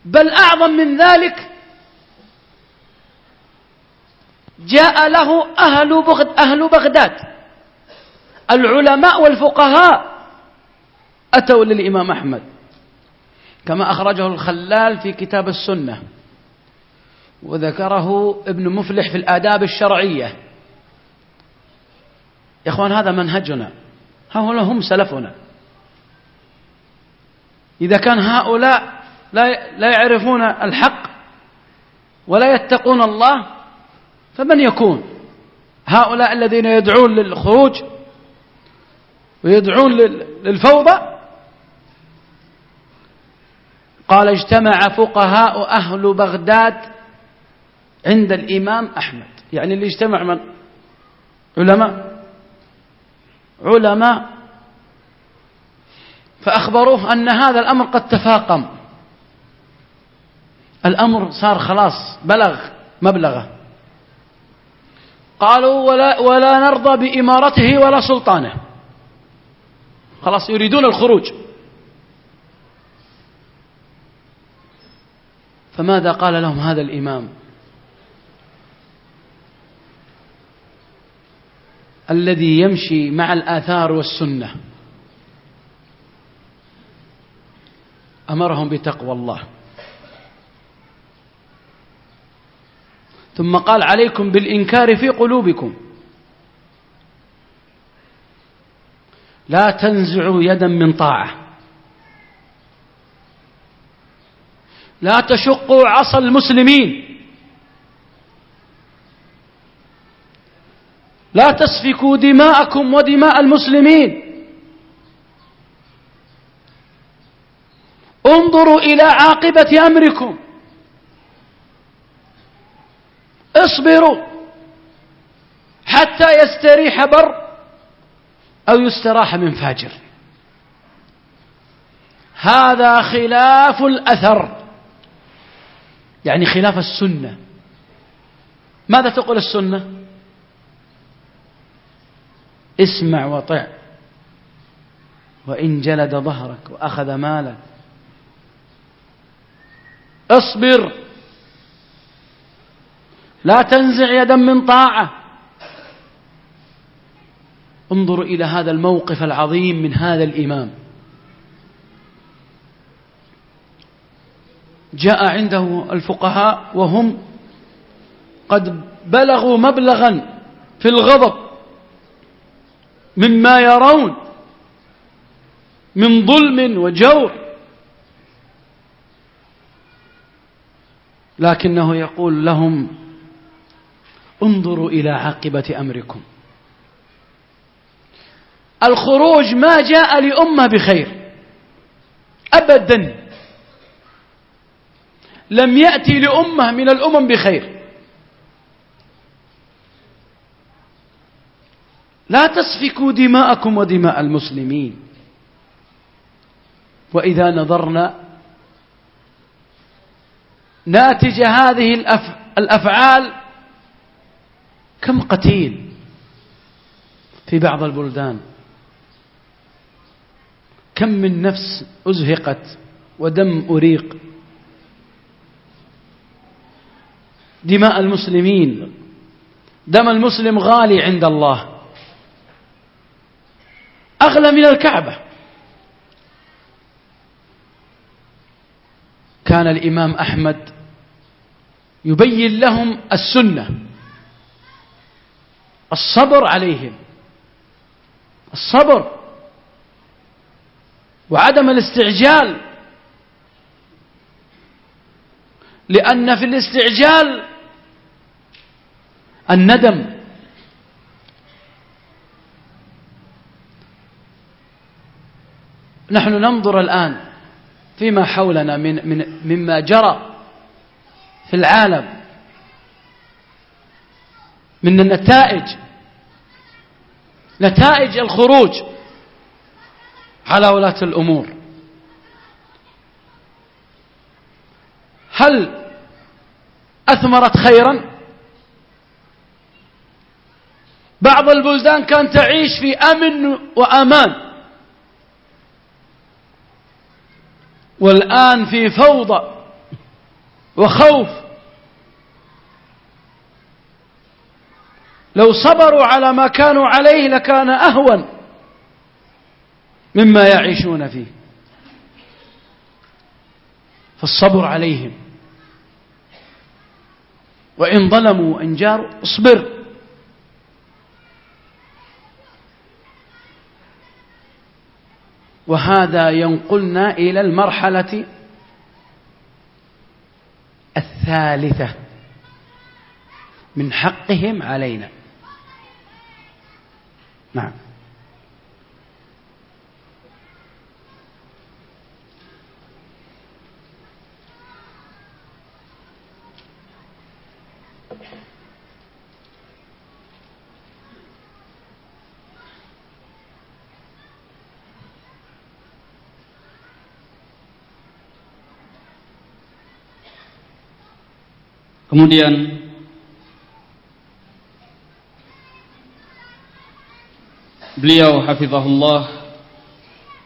بل أعظم من ذلك جاء له أهل, بغد أهل بغداد. العلماء والفقهاء أتوا للإمام أحمد. كما أخرجه الخلال في كتاب السنة. وذكره ابن مفلح في الآداب الشرعية. يا أخوان هذا منهجنا. هؤلاء هم سلفنا. إذا كان هؤلاء لا يعرفون الحق ولا يتقون الله فمن يكون؟ هؤلاء الذين يدعون للخروج ويدعون للفوضى؟ قال اجتمع فقهاء أهل بغداد عند الإمام أحمد. يعني اللي اجتمع من؟ علماء. علماء. فأخبروه أن هذا الأمر قد تفاقم. الأمر صار خلاص بلغ مبلغه. قالوا ولا, ولا نرضى بإمارته ولا سلطانه. خلاص يريدون الخروج. فماذا قال لهم هذا الإمام؟ الذي يمشي مع الآثار والسنة. أمرهم بتقوى الله. ثم قال عليكم بالإنكار في قلوبكم. لا تنزعوا يدا من طاعة. لا تشقوا عصا المسلمين. لا تسفكوا دماءكم ودماء المسلمين. انظروا إلى عاقبة أمركم. اصبروا حتى يستريح بر أو يستراح من فاجر. هذا خلاف الأثر. يعني خلاف السنة. ماذا تقول السنة؟ اسمع وطع. وإن جلد ظهرك وأخذ مالك. اصبر. لا تنزع يدا من طاعة. انظروا إلى هذا الموقف العظيم من هذا الإمام. جاء عنده الفقهاء وهم قد بلغوا مبلغا في الغضب. مما يرون من ظلم وجور. لكنه يقول لهم انظروا إلى عاقبة أمركم. الخروج ما جاء لأمة بخير أبدا. لم يأتي لأمة من الأمم بخير. لا تسفكوا دماءكم ودماء المسلمين. وإذا نظرنا ناتج هذه الأفعال كم قتيل في بعض البلدان. كم من نفس أزهقت ودم أريق. دماء المسلمين. دم المسلم غالي عند الله. أغلى من الكعبة. كان الإمام أحمد يبين لهم السنة الصبر عليهم الصبر وعدم الاستعجال. لأن في الاستعجال الندم. نحن ننظر الآن فيما حولنا من من مما جرى في العالم من النتائج نتائج الخروج على ولاة الأمور. هل أثمرت خيرا؟ بعض البلدان كانت تعيش في أمن وأمان. والآن في فوضى وخوف. لو صبروا على ما كانوا عليه لكان أهون مما يعيشون فيه. فالصبر عليهم. وإن ظلموا وإن جاروا اصبر. وهذا ينقلنا إلى المرحلة الثالثة. من حقهم علينا. نعم. Kemudian beliau hafizahullah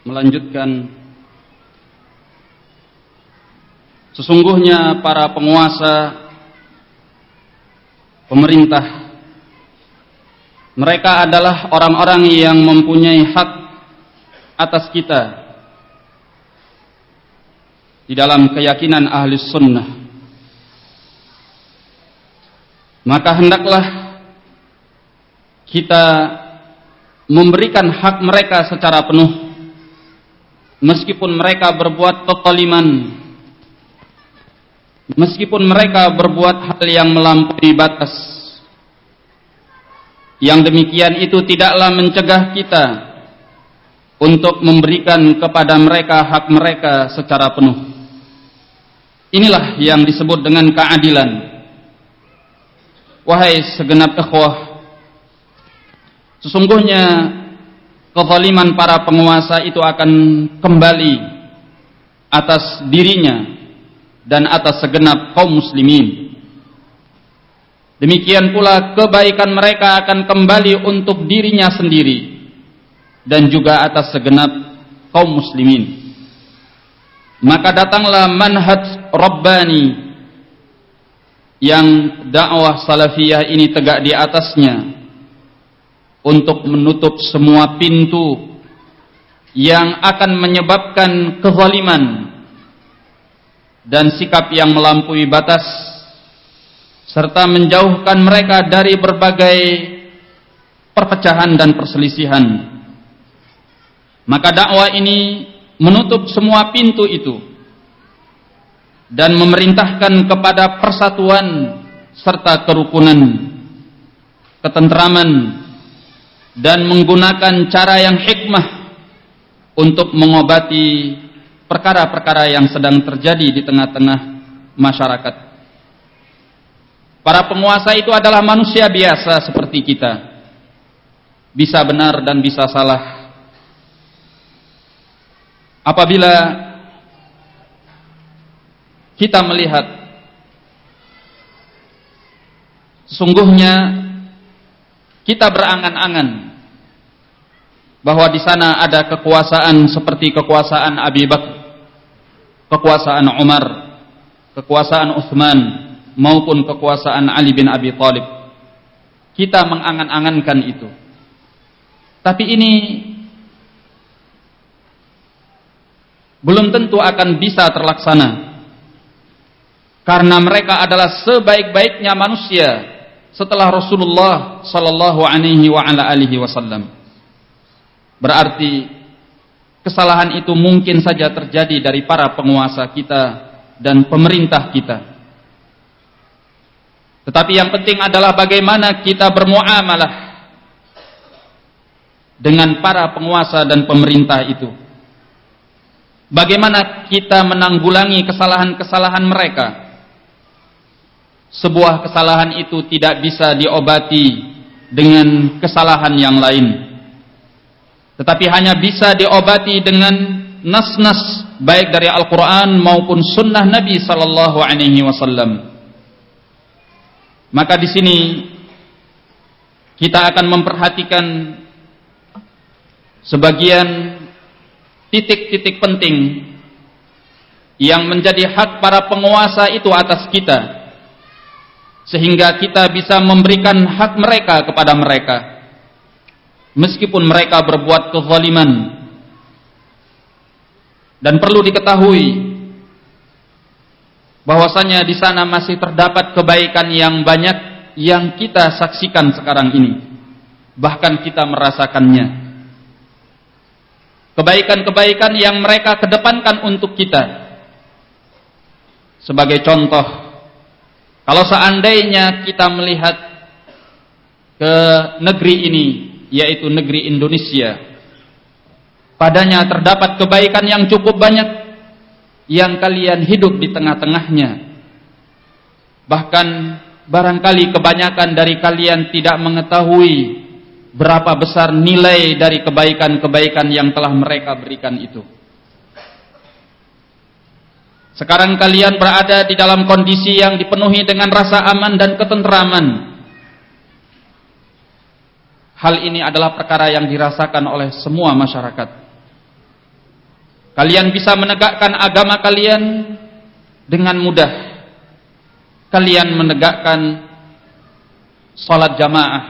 melanjutkan sesungguhnya para penguasa pemerintah mereka adalah orang-orang yang mempunyai hak atas kita di dalam keyakinan ahli sunnah maka hendaklah kita memberikan hak mereka secara penuh. Meskipun mereka berbuat kezaliman. Meskipun mereka berbuat hal yang melampaui batas. Yang demikian itu tidaklah mencegah kita untuk memberikan kepada mereka hak mereka secara penuh. Inilah yang disebut dengan keadilan Wahai segenap ikhwah Sesungguhnya Kezaliman para penguasa itu akan kembali Atas dirinya Dan atas segenap kaum muslimin. Demikian pula kebaikan mereka akan kembali untuk dirinya sendiri Dan juga atas segenap kaum muslimin. Maka datanglah manhaj Rabbani yang dakwah salafiyah ini tegak di atasnya untuk menutup semua pintu yang akan menyebabkan kezaliman dan sikap yang melampaui batas serta menjauhkan mereka dari berbagai perpecahan dan perselisihan. Maka dakwah ini menutup semua pintu itu dan memerintahkan kepada persatuan serta kerukunan ketentraman dan menggunakan cara yang hikmah untuk mengobati perkara-perkara yang sedang terjadi di tengah-tengah masyarakat. Para penguasa itu adalah manusia biasa seperti kita. Bisa benar dan bisa salah. Apabila kita melihat sesungguhnya kita berangan-angan bahwa di sana ada kekuasaan seperti kekuasaan Abi Bakar, kekuasaan Umar, kekuasaan Uthman maupun kekuasaan Ali bin Abi Thalib. Kita mengangan-angankan itu. Tapi ini belum tentu akan bisa terlaksana. Karena mereka adalah sebaik-baiknya manusia setelah Rasulullah sallallahu alaihi wasallam. Berarti kesalahan itu mungkin saja terjadi dari para penguasa kita dan pemerintah kita. Tetapi yang penting adalah bagaimana kita bermuamalah dengan para penguasa dan pemerintah itu. Bagaimana kita menanggulangi kesalahan-kesalahan mereka sebuah kesalahan itu tidak bisa diobati dengan kesalahan yang lain. Tetapi hanya bisa diobati dengan nas-nas baik dari Al-Qur'an maupun sunnah Nabi sallallahu alaihi wasallam. Maka di sini kita akan memperhatikan sebagian titik-titik penting yang menjadi hak para penguasa itu atas kita sehingga kita bisa memberikan hak mereka kepada mereka. Meskipun mereka berbuat kezaliman. Dan perlu diketahui bahwasanya di sana masih terdapat kebaikan yang banyak yang kita saksikan sekarang ini. Bahkan kita merasakannya. Kebaikan-kebaikan yang mereka kedepankan untuk kita. Sebagai contoh kalau seandainya kita melihat ke negeri ini, yaitu negeri Indonesia, padanya terdapat kebaikan yang cukup banyak yang kalian hidup di tengah-tengahnya. Bahkan barangkali kebanyakan dari kalian tidak mengetahui berapa besar nilai dari kebaikan-kebaikan yang telah mereka berikan itu. Sekarang kalian berada di dalam kondisi yang dipenuhi dengan rasa aman dan ketenteraman. Hal ini adalah perkara yang dirasakan oleh semua masyarakat. Kalian bisa menegakkan agama kalian dengan mudah. Kalian menegakkan salat jamaah,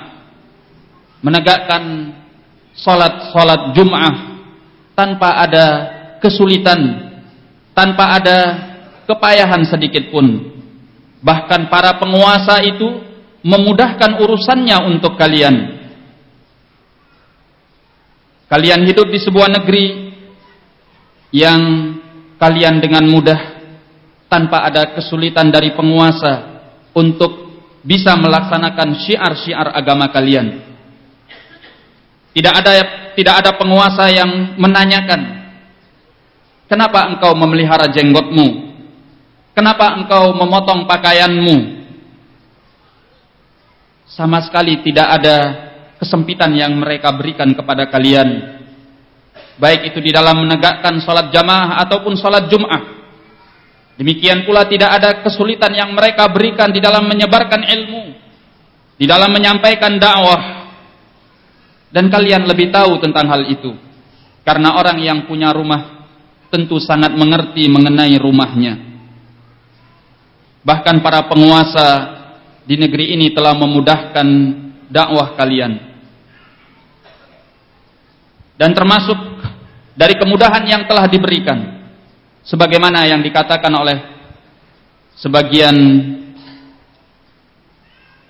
menegakkan salat-salat Jumat tanpa ada kesulitan tanpa ada kepayahan sedikit pun. Bahkan para penguasa itu memudahkan urusannya untuk kalian. Kalian hidup di sebuah negeri yang kalian dengan mudah tanpa ada kesulitan dari penguasa untuk bisa melaksanakan syiar-syiar agama kalian. Tidak ada tidak ada penguasa yang menanyakan Kenapa engkau memelihara jenggotmu? Kenapa engkau memotong pakaianmu? Sama sekali tidak ada kesempitan yang mereka berikan kepada kalian. Baik itu di dalam menegakkan sholat jamaah ataupun sholat jum'ah. Demikian pula tidak ada kesulitan yang mereka berikan di dalam menyebarkan ilmu. Di dalam menyampaikan dakwah. Dan kalian lebih tahu tentang hal itu. Karena orang yang punya rumah tentu sangat mengerti mengenai rumahnya. Bahkan para penguasa di negeri ini telah memudahkan dakwah kalian. Dan termasuk dari kemudahan yang telah diberikan sebagaimana yang dikatakan oleh sebagian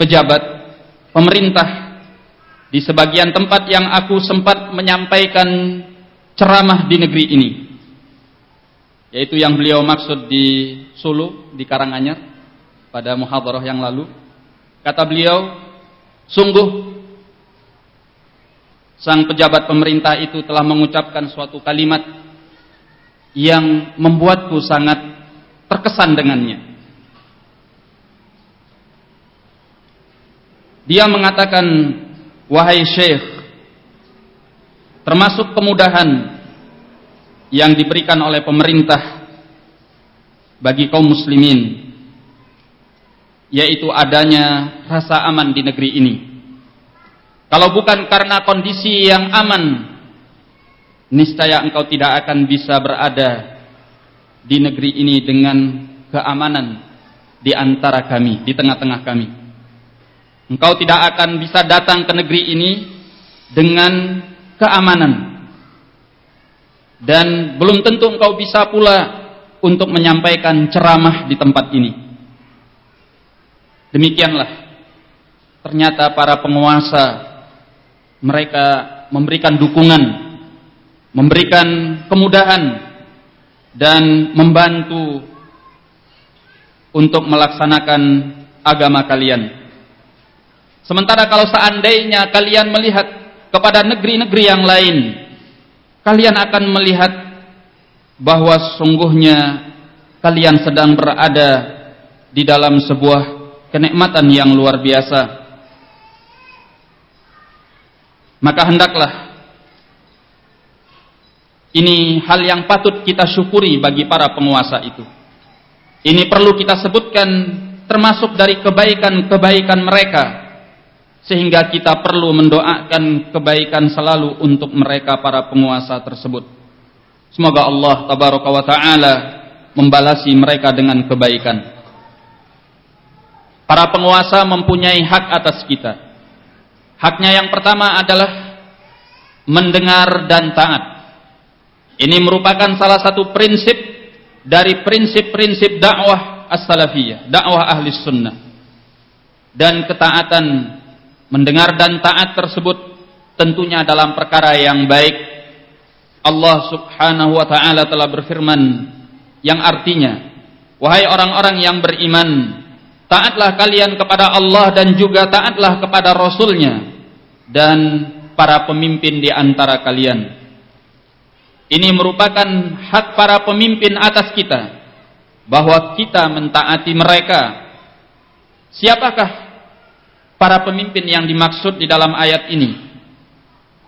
pejabat pemerintah di sebagian tempat yang aku sempat menyampaikan ceramah di negeri ini yaitu yang beliau maksud di Solo di Karanganyar pada muhadharah yang lalu. Kata beliau sungguh sang pejabat pemerintah itu telah mengucapkan suatu kalimat yang membuatku sangat terkesan dengannya. Dia mengatakan wahai syekh termasuk kemudahan yang diberikan oleh pemerintah bagi kaum muslimin yaitu adanya rasa aman di negeri ini. Kalau bukan karena kondisi yang aman, niscaya engkau tidak akan bisa berada di negeri ini dengan keamanan di antara kami, di tengah-tengah kami. Engkau tidak akan bisa datang ke negeri ini dengan keamanan dan belum tentu engkau bisa pula untuk menyampaikan ceramah di tempat ini. Demikianlah ternyata para penguasa mereka memberikan dukungan, memberikan kemudahan dan membantu untuk melaksanakan agama kalian. Sementara kalau seandainya kalian melihat kepada negeri-negeri yang lain kalian akan melihat bahwa sungguhnya kalian sedang berada di dalam sebuah kenikmatan yang luar biasa. Maka hendaklah ini hal yang patut kita syukuri bagi para penguasa itu. Ini perlu kita sebutkan termasuk dari kebaikan-kebaikan mereka sehingga kita perlu mendoakan kebaikan selalu untuk mereka para penguasa tersebut. Semoga Allah tabaraka wa taala membalasi mereka dengan kebaikan. Para penguasa mempunyai hak atas kita. Haknya yang pertama adalah mendengar dan taat. Ini merupakan salah satu prinsip dari prinsip-prinsip dakwah as-salafiyah, dakwah ahli sunnah. Dan ketaatan mendengar dan taat tersebut tentunya dalam perkara yang baik. Allah Subhanahu wa taala telah berfirman yang artinya wahai orang-orang yang beriman taatlah kalian kepada Allah dan juga taatlah kepada rasulnya dan para pemimpin di antara kalian. Ini merupakan hak para pemimpin atas kita bahwa kita mentaati mereka. Siapakah para pemimpin yang dimaksud di dalam ayat ini.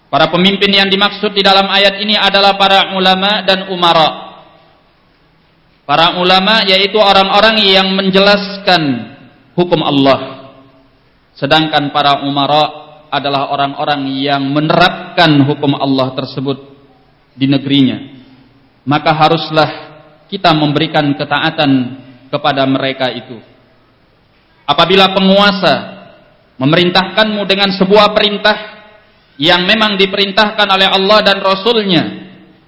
Para pemimpin yang dimaksud di dalam ayat ini adalah para ulama dan umara. Para ulama yaitu orang-orang yang menjelaskan hukum Allah. Sedangkan para umara adalah orang-orang yang menerapkan hukum Allah tersebut di negerinya. Maka haruslah kita memberikan ketaatan kepada mereka itu. Apabila penguasa memerintahkanmu dengan sebuah perintah yang memang diperintahkan oleh Allah dan Rasulnya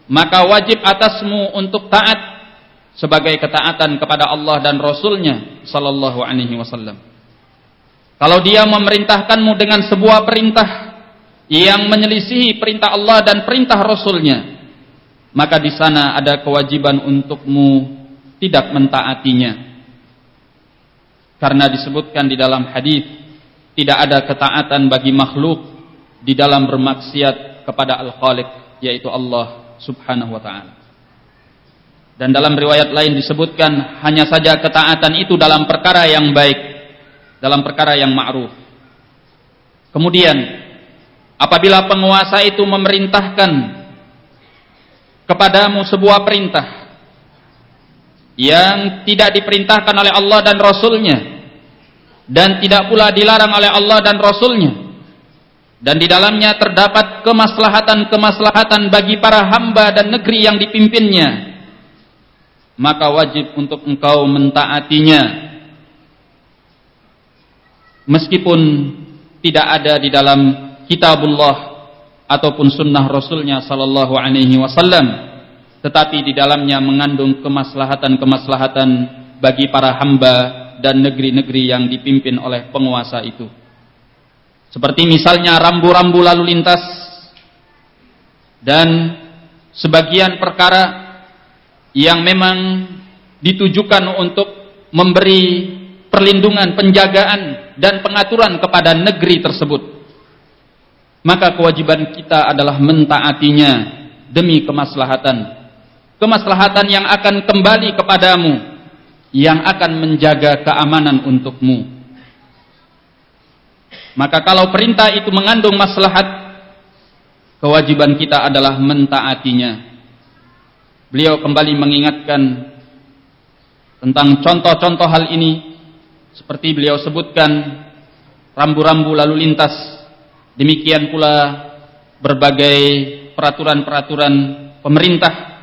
maka wajib atasmu untuk taat sebagai ketaatan kepada Allah dan Rasulnya Sallallahu Alaihi Wasallam. Kalau dia memerintahkanmu dengan sebuah perintah yang menyelisihi perintah Allah dan perintah Rasulnya maka di sana ada kewajiban untukmu tidak mentaatinya. Karena disebutkan di dalam hadis tidak ada ketaatan bagi makhluk di dalam bermaksiat kepada Al-Khaliq yaitu Allah Subhanahu wa taala. Dan dalam riwayat lain disebutkan hanya saja ketaatan itu dalam perkara yang baik, dalam perkara yang ma'ruf. Kemudian apabila penguasa itu memerintahkan kepadamu sebuah perintah yang tidak diperintahkan oleh Allah dan Rasulnya dan tidak pula dilarang oleh Allah dan Rasulnya. Dan di dalamnya terdapat kemaslahatan-kemaslahatan bagi para hamba dan negeri yang dipimpinnya. Maka wajib untuk engkau mentaatinya. Meskipun tidak ada di dalam kitabullah ataupun sunnah rasulnya sallallahu alaihi wasallam tetapi di dalamnya mengandung kemaslahatan-kemaslahatan bagi para hamba dan negeri-negeri yang dipimpin oleh penguasa itu. Seperti misalnya rambu-rambu lalu lintas dan sebagian perkara yang memang ditujukan untuk memberi perlindungan, penjagaan dan pengaturan kepada negeri tersebut. Maka kewajiban kita adalah mentaatinya demi kemaslahatan. Kemaslahatan yang akan kembali kepadamu, yang akan menjaga keamanan untukmu. Maka kalau perintah itu mengandung maslahat, kewajiban kita adalah mentaatinya. Beliau kembali mengingatkan tentang contoh-contoh hal ini seperti beliau sebutkan rambu-rambu lalu lintas demikian pula berbagai peraturan-peraturan pemerintah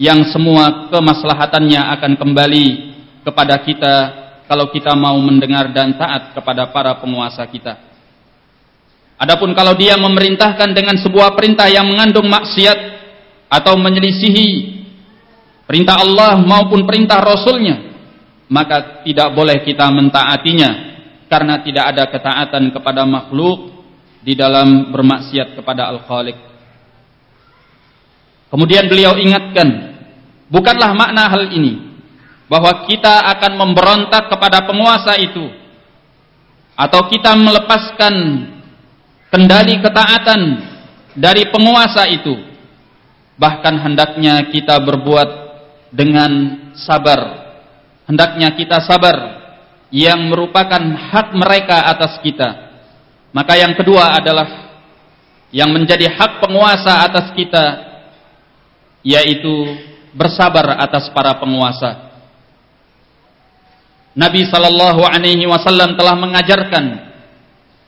yang semua kemaslahatannya akan kembali kepada kita kalau kita mau mendengar dan taat kepada para penguasa kita. Adapun kalau dia memerintahkan dengan sebuah perintah yang mengandung maksiat atau menyelisihi perintah Allah maupun perintah Rasulnya maka tidak boleh kita mentaatinya karena tidak ada ketaatan kepada makhluk di dalam bermaksiat kepada Al-Khaliq kemudian beliau ingatkan bukanlah makna hal ini bahwa kita akan memberontak kepada penguasa itu atau kita melepaskan kendali ketaatan dari penguasa itu. Bahkan hendaknya kita berbuat dengan sabar. Hendaknya kita sabar yang merupakan hak mereka atas kita. Maka yang kedua adalah yang menjadi hak penguasa atas kita yaitu bersabar atas para penguasa Nabi sallallahu alaihi wasallam telah mengajarkan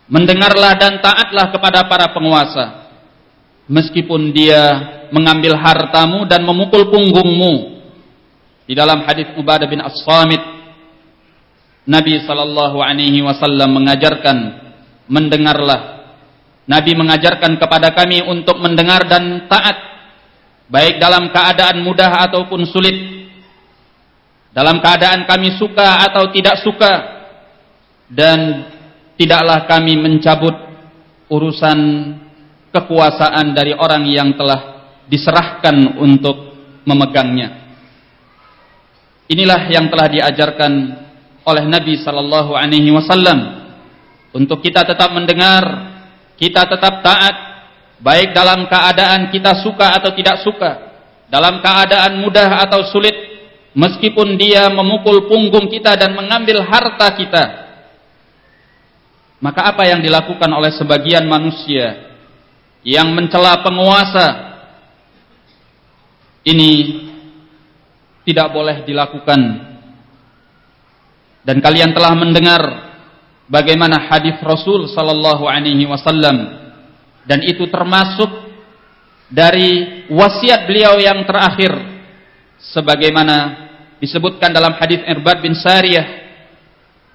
mendengarlah dan taatlah kepada para penguasa meskipun dia mengambil hartamu dan memukul punggungmu. Di dalam hadis Ubadah bin As-Samit Nabi sallallahu alaihi wasallam mengajarkan mendengarlah. Nabi mengajarkan kepada kami untuk mendengar dan taat baik dalam keadaan mudah ataupun sulit. Dalam keadaan kami suka atau tidak suka dan tidaklah kami mencabut urusan kekuasaan dari orang yang telah diserahkan untuk memegangnya. Inilah yang telah diajarkan oleh Nabi sallallahu alaihi wasallam untuk kita tetap mendengar, kita tetap taat baik dalam keadaan kita suka atau tidak suka, dalam keadaan mudah atau sulit, meskipun dia memukul punggung kita dan mengambil harta kita. Maka apa yang dilakukan oleh sebagian manusia yang mencela penguasa ini tidak boleh dilakukan dan kalian telah mendengar bagaimana hadis Rasul sallallahu alaihi wasallam dan itu termasuk dari wasiat beliau yang terakhir sebagaimana disebutkan dalam hadis Irbad bin Sariyah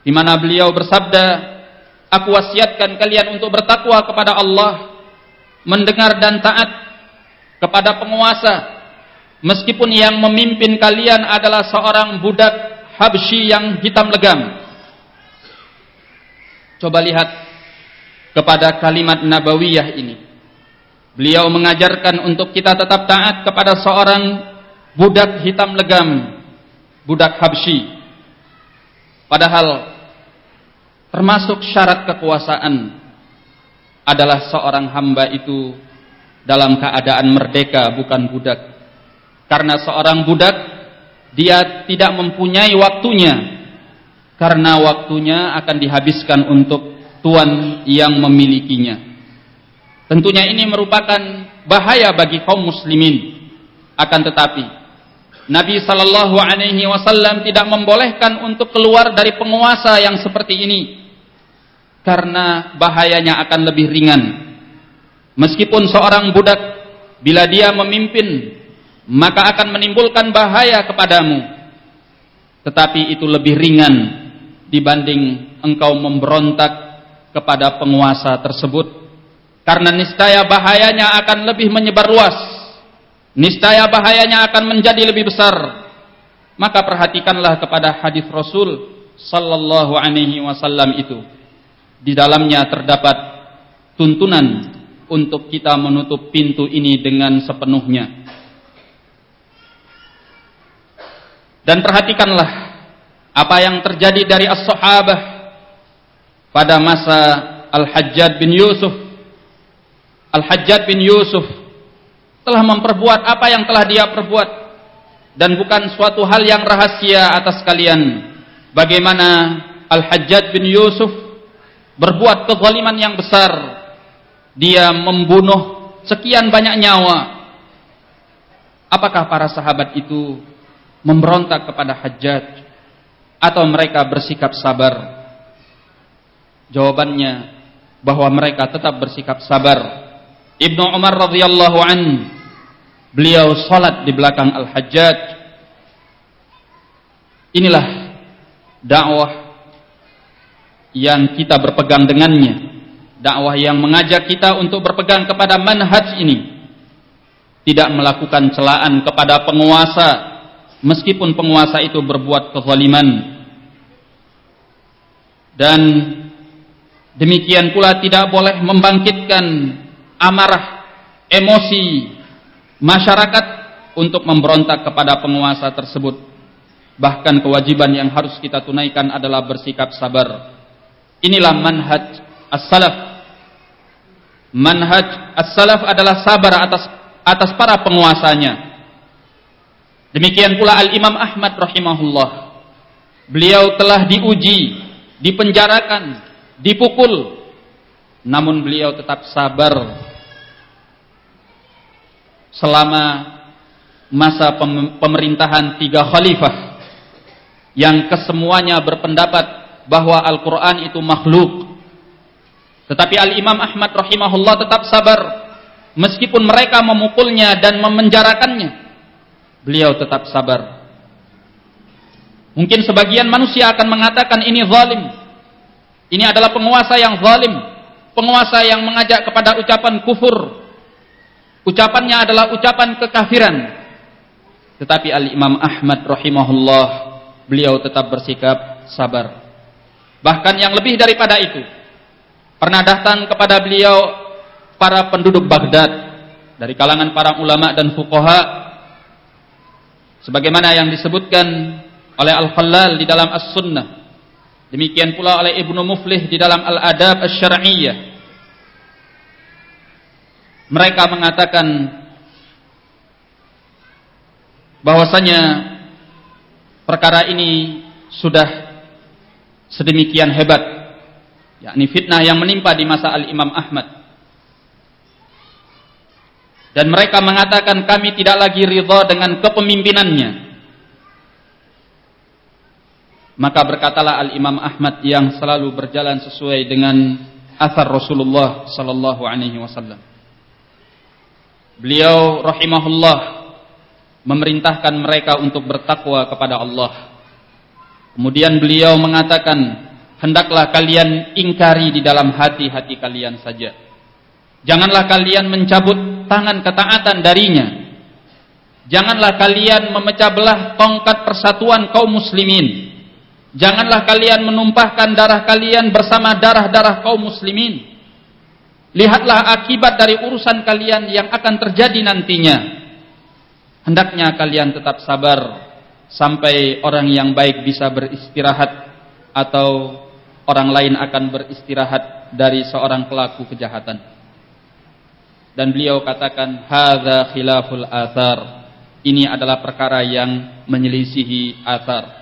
di mana beliau bersabda aku wasiatkan kalian untuk bertakwa kepada Allah mendengar dan taat kepada penguasa meskipun yang memimpin kalian adalah seorang budak Habsyi yang hitam legam. Coba lihat kepada kalimat nabawiyah ini. Beliau mengajarkan untuk kita tetap taat kepada seorang budak hitam legam, budak Habsyi. Padahal termasuk syarat kekuasaan adalah seorang hamba itu dalam keadaan merdeka bukan budak. Karena seorang budak dia tidak mempunyai waktunya karena waktunya akan dihabiskan untuk tuan yang memilikinya. Tentunya ini merupakan bahaya bagi kaum muslimin. Akan tetapi Nabi sallallahu alaihi wasallam tidak membolehkan untuk keluar dari penguasa yang seperti ini karena bahayanya akan lebih ringan. Meskipun seorang budak bila dia memimpin maka akan menimbulkan bahaya kepadamu. Tetapi itu lebih ringan dibanding engkau memberontak kepada penguasa tersebut. Karena niscaya bahayanya akan lebih menyebar luas. Niscaya bahayanya akan menjadi lebih besar. maka perhatikanlah kepada hadis Rasul sallallahu alaihi wasallam itu. Di dalamnya terdapat tuntunan untuk kita menutup pintu ini dengan sepenuhnya. Dan perhatikanlah apa yang terjadi dari as-sahabah pada masa Al-Hajjaj bin Yusuf. Al-Hajjaj bin Yusuf telah memperbuat apa yang telah dia perbuat. Dan bukan suatu hal yang rahasia atas kalian. Bagaimana Al-Hajjaj bin Yusuf berbuat kezaliman yang besar. Dia membunuh sekian banyak nyawa. Apakah para sahabat itu memberontak kepada Hajjaj? Atau mereka bersikap sabar jawabannya bahwa mereka tetap bersikap sabar. Ibnu Umar radhiyallahu an beliau salat di belakang Al-Hajjaj. Inilah dakwah yang kita berpegang dengannya. Dakwah yang mengajak kita untuk berpegang kepada manhaj ini. Tidak melakukan celaan kepada penguasa meskipun penguasa itu berbuat kezaliman. Dan demikian pula tidak boleh membangkitkan amarah emosi masyarakat untuk memberontak kepada penguasa tersebut bahkan kewajiban yang harus kita tunaikan adalah bersikap sabar inilah manhaj as-salaf manhaj as-salaf adalah sabar atas atas para penguasanya. Demikian pula Al-Imam Ahmad rahimahullah. Beliau telah diuji, dipenjarakan, dipukul. Namun beliau tetap sabar selama masa pemerintahan tiga khalifah yang kesemuanya berpendapat bahwa Al-Quran itu makhluk tetapi Al-Imam Ahmad rahimahullah tetap sabar meskipun mereka memukulnya dan memenjarakannya. Beliau tetap sabar. Mungkin sebagian manusia akan mengatakan ini zalim. Ini adalah penguasa yang zalim, penguasa yang mengajak kepada ucapan kufur. Ucapannya adalah ucapan kekafiran. Tetapi Al-Imam Ahmad rahimahullah beliau tetap bersikap sabar. Bahkan yang lebih daripada itu, Pernah datang kepada beliau para penduduk Baghdad dari kalangan para ulama dan fuqaha sebagaimana yang disebutkan oleh Al-Khallal di dalam As-Sunnah. Demikian pula oleh Ibnu Muflih di dalam Al-Adab Asy-Syar'iyyah. Mereka mengatakan bahwasanya perkara ini sudah sedemikian hebat yakni fitnah yang menimpa di masa Al-Imam Ahmad. Dan mereka mengatakan kami tidak lagi ridha dengan kepemimpinannya. Maka berkatalah Al-Imam Ahmad yang selalu berjalan sesuai dengan asar Rasulullah sallallahu alaihi wasallam. Beliau rahimahullah memerintahkan mereka untuk bertakwa kepada Allah. Kemudian beliau mengatakan hendaklah kalian ingkari di dalam hati-hati kalian saja. Janganlah kalian mencabut tangan ketaatan darinya. Janganlah kalian memecah belah tongkat persatuan kaum muslimin. Janganlah kalian menumpahkan darah kalian bersama darah-darah kaum muslimin. Lihatlah akibat dari urusan kalian yang akan terjadi nantinya. Hendaknya kalian tetap sabar sampai orang yang baik bisa beristirahat atau orang lain akan beristirahat dari seorang pelaku kejahatan. Dan beliau katakan, "Hadza khilaful athar." Ini adalah perkara yang menyelisihi athar.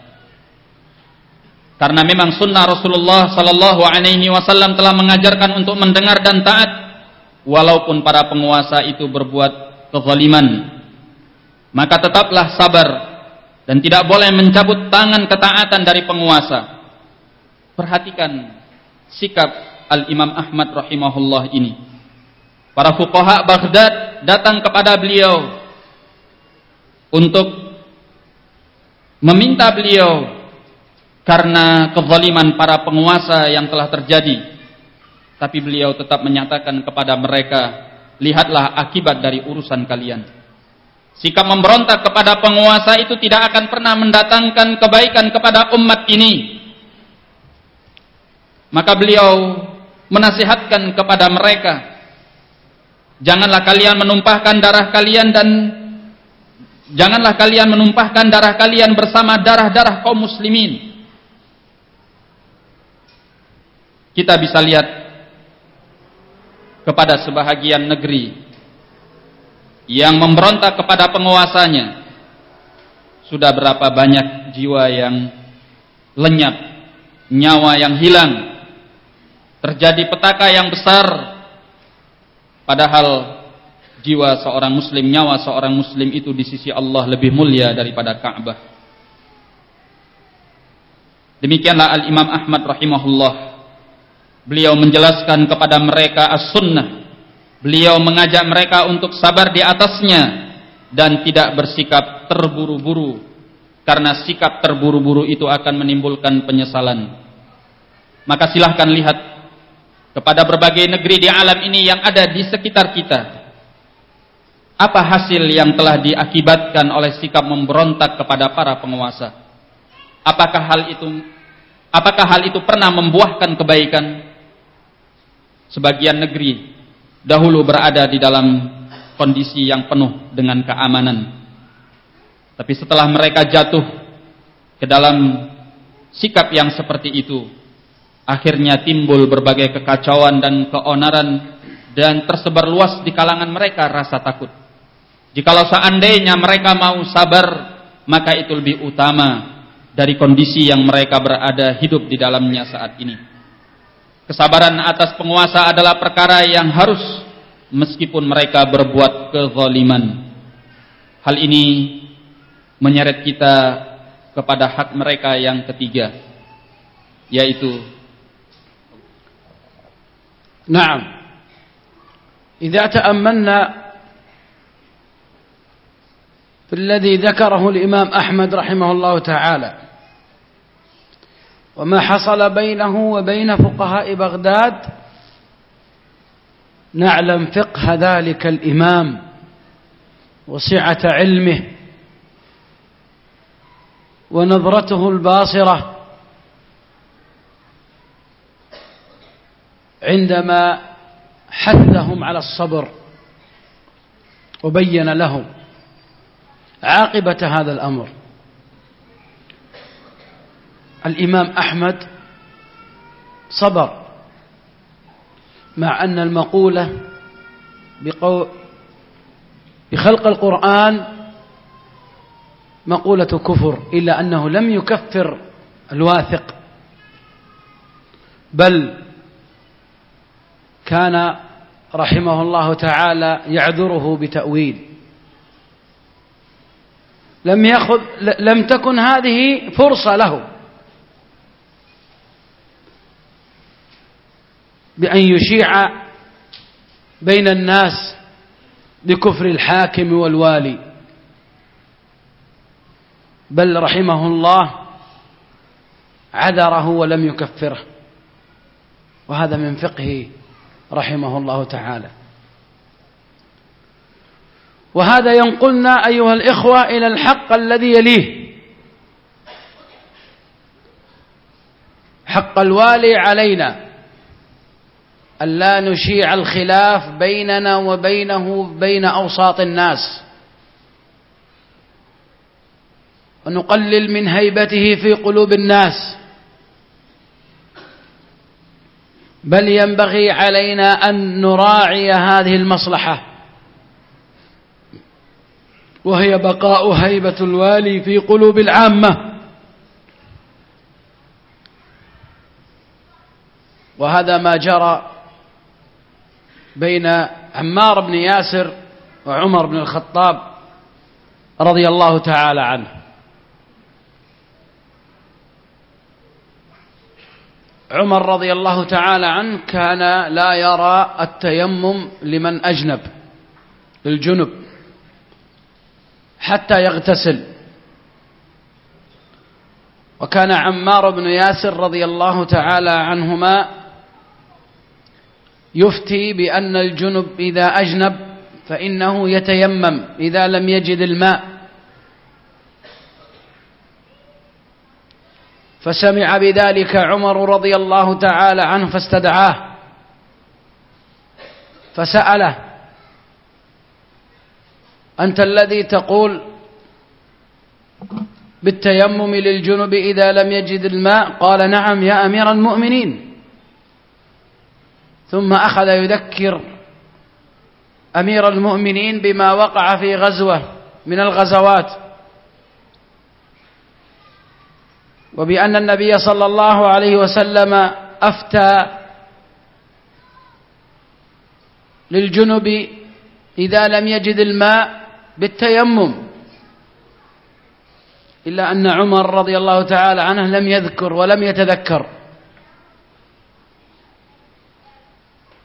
Karena memang sunnah Rasulullah sallallahu alaihi wasallam telah mengajarkan untuk mendengar dan taat walaupun para penguasa itu berbuat kezaliman. Maka tetaplah sabar dan tidak boleh mencabut tangan ketaatan dari penguasa Perhatikan sikap Al-Imam Ahmad rahimahullah ini. Para fuqaha Baghdad datang kepada beliau untuk meminta beliau karena kezaliman para penguasa yang telah terjadi. Tapi beliau tetap menyatakan kepada mereka, lihatlah akibat dari urusan kalian. Sikap memberontak kepada penguasa itu tidak akan pernah mendatangkan kebaikan kepada umat ini. Maka beliau menasihatkan kepada mereka, janganlah kalian menumpahkan darah kalian dan janganlah kalian menumpahkan darah kalian bersama darah-darah kaum muslimin. Kita bisa lihat kepada sebahagian negeri yang memberontak kepada penguasanya sudah berapa banyak jiwa yang lenyap nyawa yang hilang terjadi petaka yang besar. Padahal jiwa seorang muslim nyawa seorang muslim itu di sisi Allah lebih mulia daripada Ka'bah. Demikianlah Al-Imam Ahmad rahimahullah beliau menjelaskan kepada mereka as-sunnah Beliau mengajak mereka untuk sabar di atasnya dan tidak bersikap terburu-buru karena sikap terburu-buru itu akan menimbulkan penyesalan. Maka silahkan lihat kepada berbagai negeri di alam ini yang ada di sekitar kita. Apa hasil yang telah diakibatkan oleh sikap memberontak kepada para penguasa? Apakah hal itu apakah hal itu pernah membuahkan kebaikan? Sebagian negeri dahulu berada di dalam kondisi yang penuh dengan keamanan. Tapi setelah mereka jatuh ke dalam sikap yang seperti itu, akhirnya timbul berbagai kekacauan dan keonaran dan tersebar luas di kalangan mereka rasa takut. Jikalau seandainya mereka mau sabar, maka itu lebih utama dari kondisi yang mereka berada hidup di dalamnya saat ini. Kesabaran atas penguasa adalah perkara yang harus meskipun mereka berbuat kezaliman. Hal ini menyeret kita kepada hak mereka yang ketiga yaitu نعم إذا تأملنا في الذي ذكره الإمام أحمد رحمه الله تعالى وما حصل بينه وبين فقهاء بغداد نعلم فقه ذلك الإمام وسعة علمه ونظرته الباصرة عندما حثهم على الصبر وبين لهم عاقبة هذا الأمر. الإمام أحمد صبر مع أن المقولة بخلق القرآن مقولة كفر إلا أنه لم يكفر الواثق بل كان رحمه الله تعالى يعذره بتأويل. لم يأخذ لم تكن هذه فرصة له. بأن يشيع بين الناس بكفر الحاكم والوالي. بل رحمه الله عذره ولم يكفره. وهذا من فقهه رحمه الله تعالى. وهذا ينقلنا أيها الإخوة إلى الحق الذي يليه. حق الوالي علينا. ألا نشيع الخلاف بيننا وبينه بين أوساط الناس. ونقلل من هيبته في قلوب الناس. بل ينبغي علينا أن نراعي هذه المصلحة. وهي بقاء هيبة الوالي في قلوب العامة. وهذا ما جرى بين عمار بن ياسر وعمر بن الخطاب رضي الله تعالى عنه. عمر رضي الله تعالى عنه كان لا يرى التيمم لمن أجنب للجنب حتى يغتسل. وكان عمار بن ياسر رضي الله تعالى عنهما يفتي بأن الجنب إذا أجنب فإنه يتيمم إذا لم يجد الماء. فسمع بذلك عمر رضي الله تعالى عنه فاستدعاه فسأله أنت الذي تقول بالتيمم للجنب إذا لم يجد الماء؟ قال نعم يا أمير المؤمنين. ثم أخذ يذكر أمير المؤمنين بما وقع في غزوة من الغزوات وبأن النبي صلى الله عليه وسلم أفتى للجنب إذا لم يجد الماء بالتيمم إلا أن عمر رضي الله تعالى عنه لم يذكر ولم يتذكر.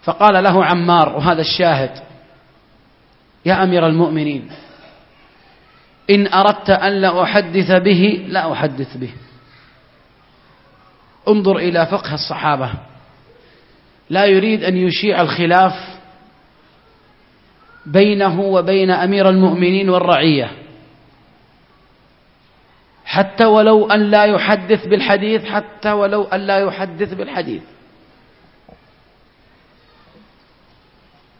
فقال له عمار وهذا الشاهد يا أمير المؤمنين إن أردت أن لا أحدث به لا أحدث به. انظر إلى فقه الصحابة. لا يريد أن يشيع الخلاف بينه وبين أمير المؤمنين والرعية. حتى ولو أن لا يحدث بالحديث حتى ولو أن لا يحدث بالحديث.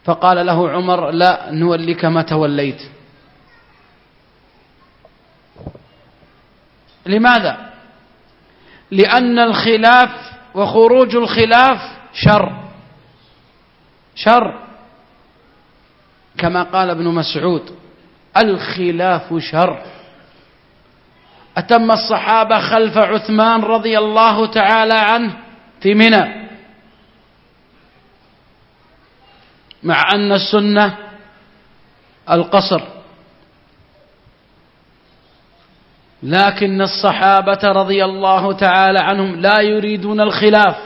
فقال له عمر لا نوليك ما توليت. لماذا؟ لأن الخلاف وخروج الخلاف شر. شر. كما قال ابن مسعود الخلاف شر. أتم الصحابة خلف عثمان رضي الله تعالى عنه في منى. مع أن السنة القصر. لكن الصحابة رضي الله تعالى عنهم لا يريدون الخلاف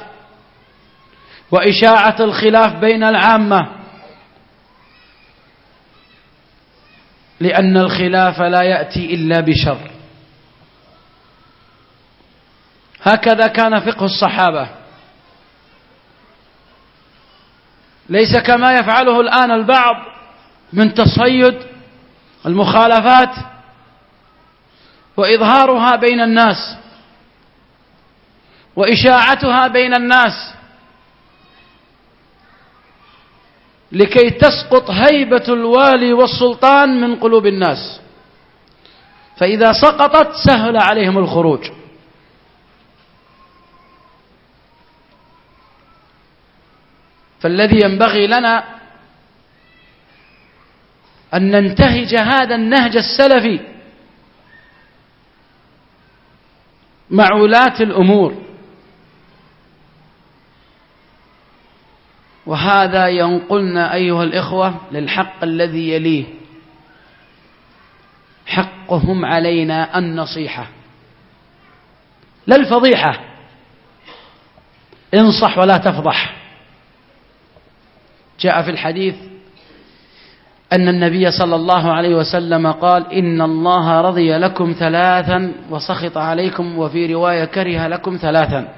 وإشاعة الخلاف بين العامة لأن الخلاف لا يأتي إلا بشر. هكذا كان فقه الصحابة. ليس كما يفعله الآن البعض من تصيد المخالفات وإظهارها بين الناس وإشاعتها بين الناس لكي تسقط هيبة الوالي والسلطان من قلوب الناس. فإذا سقطت سهل عليهم الخروج. فالذي ينبغي لنا أن ننتهج هذا النهج السلفي مع ولاة الأمور. وهذا ينقلنا أيها الإخوة للحق الذي يليه. حقهم علينا النصيحة. لا الفضيحة. انصح ولا تفضح. جاء في الحديث أن النبي صلى الله عليه وسلم قال إن الله رضي لكم ثلاثا وسخط عليكم وفي رواية كره لكم ثلاثا.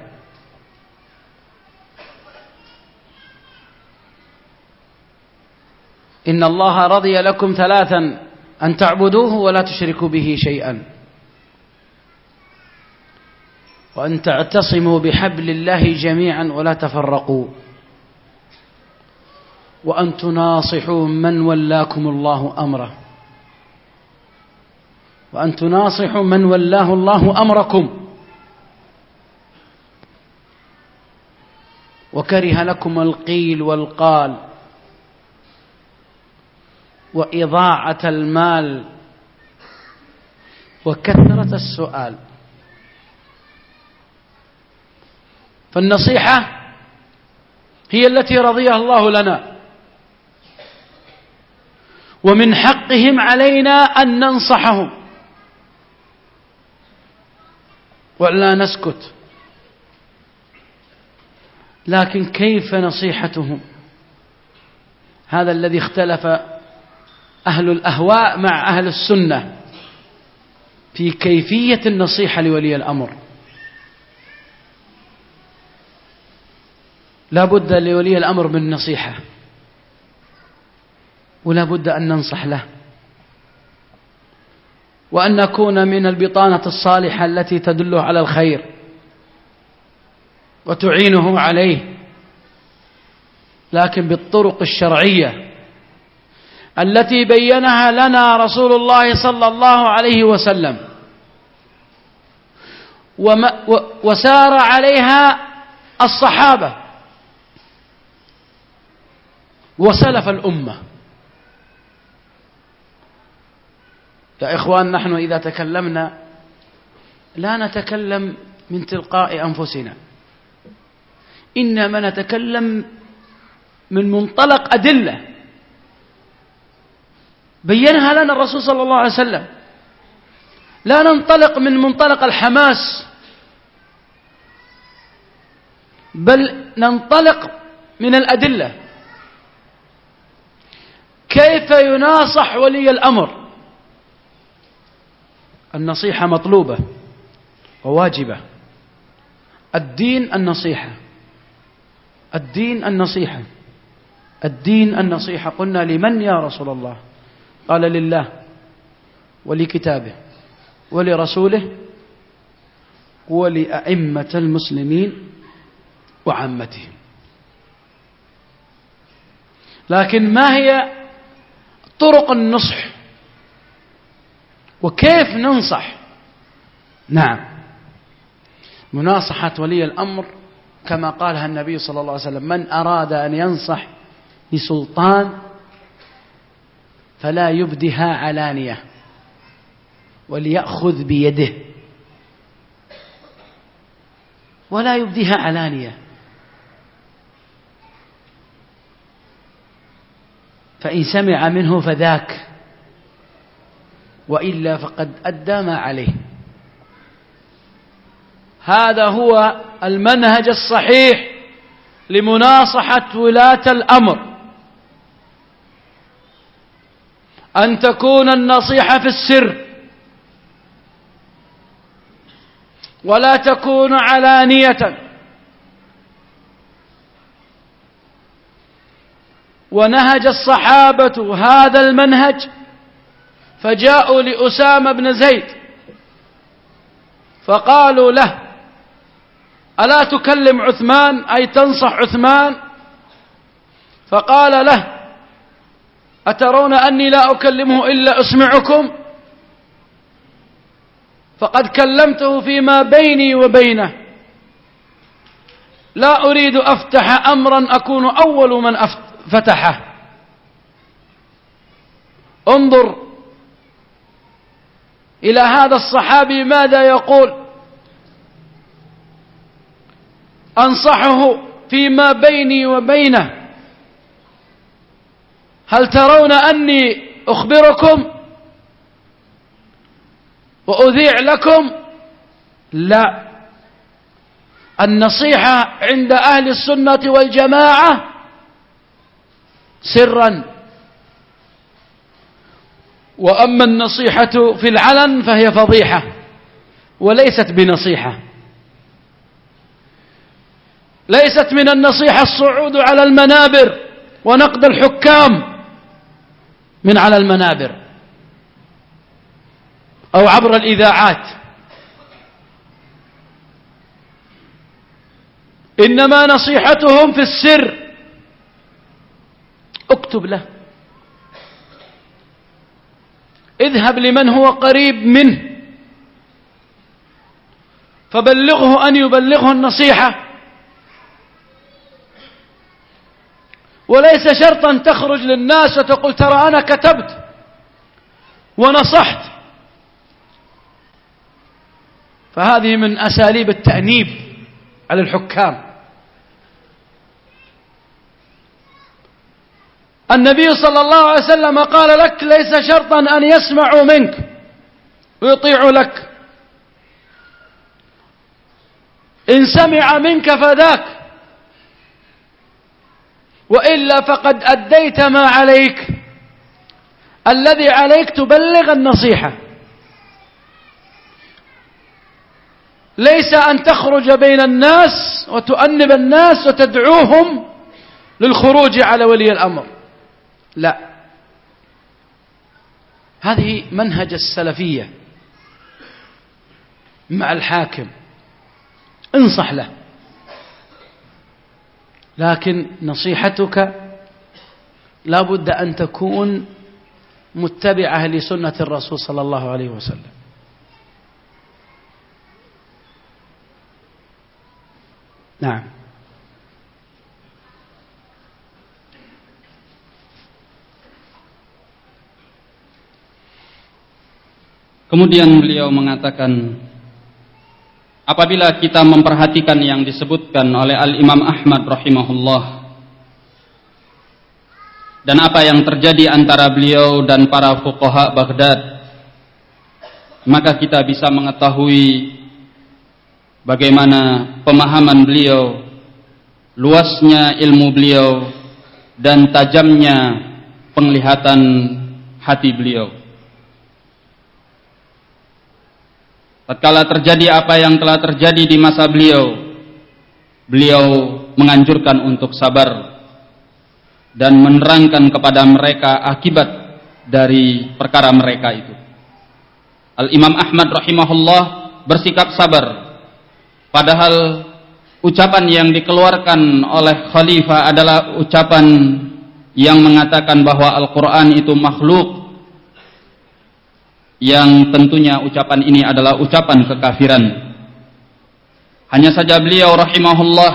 إن الله رضي لكم ثلاثا أن تعبدوه ولا تشركوا به شيئا. وأن تعتصموا بحبل الله جميعا ولا تفرقوا. وأن تناصحوا من ولاكم الله أمره. وأن تناصحوا من ولاه الله أمركم. وكره لكم القيل والقال. وإضاعة المال. وكثرة السؤال. فالنصيحة هي التي رضيها الله لنا. ومن حقهم علينا أن ننصحهم. ولا نسكت. لكن كيف نصيحتهم؟ هذا الذي اختلف أهل الأهواء مع أهل السنة في كيفية النصيحة لولي الأمر. لا بد لولي الأمر من نصيحة. ولا بد أن ننصح له. وأن نكون من البطانة الصالحة التي تدله على الخير وتعينه عليه. لكن بالطرق الشرعية التي بينها لنا رسول الله صلى الله عليه وسلم. وسار عليها الصحابة. وسلف الأمة. يا إخوان نحن إذا تكلمنا لا نتكلم من تلقاء أنفسنا. إنما نتكلم من منطلق أدلة. بينها لنا الرسول صلى الله عليه وسلم. لا ننطلق من منطلق الحماس بل ننطلق من الأدلة. كيف يناصح ولي الأمر؟ النصيحة مطلوبة وواجبة. الدين النصيحة. الدين النصيحة. الدين النصيحة. قلنا لمن يا رسول الله؟ قال لله ولكتابه ولرسوله ولأئمة المسلمين وعامتهم لكن ما هي طرق النصح؟ وكيف ننصح؟ نعم. مناصحة ولي الأمر كما قالها النبي صلى الله عليه وسلم من أراد أن ينصح لسلطان فلا يبدها علانية وليأخذ بيده. ولا يبديها علانية. فإن سمع منه فذاك. وإلا فقد أدى ما عليه. هذا هو المنهج الصحيح لمناصحة ولاة الأمر. أن تكون النصيحة في السر. ولا تكون علانية. ونهج الصحابة هذا المنهج فجاءوا لأسامة بن زيد فقالوا له ألا تكلم عثمان؟ أي تنصح عثمان؟ فقال له أترون أني لا أكلمه إلا أسمعكم؟ فقد كلمته فيما بيني وبينه. لا أريد أفتح أمرا أكون أول من فتحه. انظر إلى هذا الصحابي ماذا يقول؟ أنصحه فيما بيني وبينه. هل ترون أني أخبركم؟ وأذيع لكم؟ لا. النصيحة عند أهل السنة والجماعة سرا. وأما النصيحة في العلن فهي فضيحة وليست بنصيحة. ليست من النصيحة الصعود على المنابر ونقد الحكام من على المنابر أو عبر الإذاعات. إنما نصيحتهم في السر. اكتب له. اذهب لمن هو قريب منه. فبلغه أن يبلغه النصيحة. وليس شرطا تخرج للناس وتقول ترى أنا كتبت ونصحت. فهذه من أساليب التأنيب على الحكام. النبي صلى الله عليه وسلم قال لك ليس شرطا أن يسمعوا منك. ويطيعوا لك. إن سمع منك فذاك. وإلا فقد أديت ما عليك. الذي عليك تبلغ النصيحة. ليس أن تخرج بين الناس وتؤنب الناس وتدعوهم للخروج على ولي الأمر. لا. هذه منهج السلفية مع الحاكم. انصح له. لكن نصيحتك لا بد أن تكون متبعة لسنة الرسول صلى الله عليه وسلم. نعم. Kemudian beliau mengatakan apabila kita memperhatikan yang disebutkan oleh Al-Imam Ahmad rahimahullah dan apa yang terjadi antara beliau dan para fuqaha Baghdad maka kita bisa mengetahui bagaimana pemahaman beliau luasnya ilmu beliau dan tajamnya penglihatan hati beliau tatkala terjadi apa yang telah terjadi di masa beliau beliau menganjurkan untuk sabar dan menerangkan kepada mereka akibat dari perkara mereka itu. Al-Imam Ahmad rahimahullah bersikap sabar padahal ucapan yang dikeluarkan oleh khalifah adalah ucapan yang mengatakan bahwa Al-Quran itu makhluk yang tentunya ucapan ini adalah ucapan kekafiran. Hanya saja beliau rahimahullah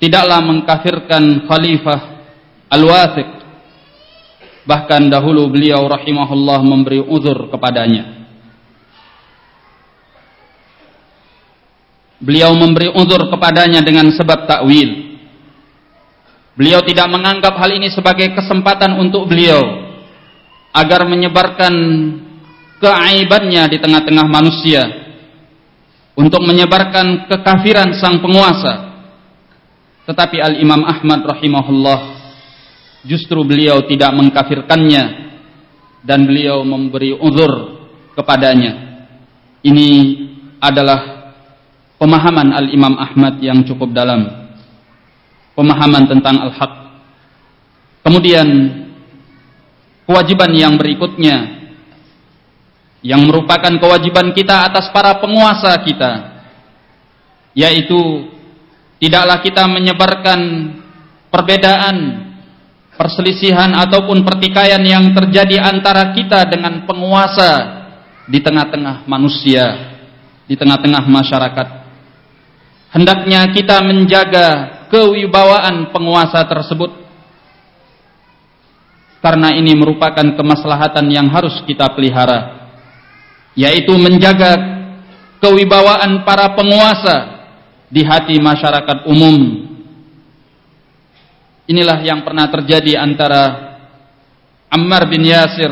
tidaklah mengkafirkan Khalifah Al-Wathiq. Bahkan dahulu beliau rahimahullah memberi uzur kepadanya. Beliau memberi uzur kepadanya dengan sebab takwil. Beliau tidak menganggap hal ini sebagai kesempatan untuk beliau agar menyebarkan keaibannya di tengah-tengah manusia untuk menyebarkan kekafiran sang penguasa. Tetapi Al-Imam Ahmad rahimahullah justru beliau tidak mengkafirkannya dan beliau memberi uzur kepadanya. Ini adalah pemahaman Al-Imam Ahmad yang cukup dalam. Pemahaman tentang al-haq. Kemudian kewajiban yang berikutnya yang merupakan kewajiban kita atas para penguasa kita yaitu tidaklah kita menyebarkan perbedaan perselisihan ataupun pertikaian yang terjadi antara kita dengan penguasa di tengah-tengah manusia di tengah-tengah masyarakat. Hendaknya kita menjaga kewibawaan penguasa tersebut. Karena ini merupakan kemaslahatan yang harus kita pelihara yaitu menjaga kewibawaan para penguasa di hati masyarakat umum. Inilah yang pernah terjadi antara Ammar bin Yasir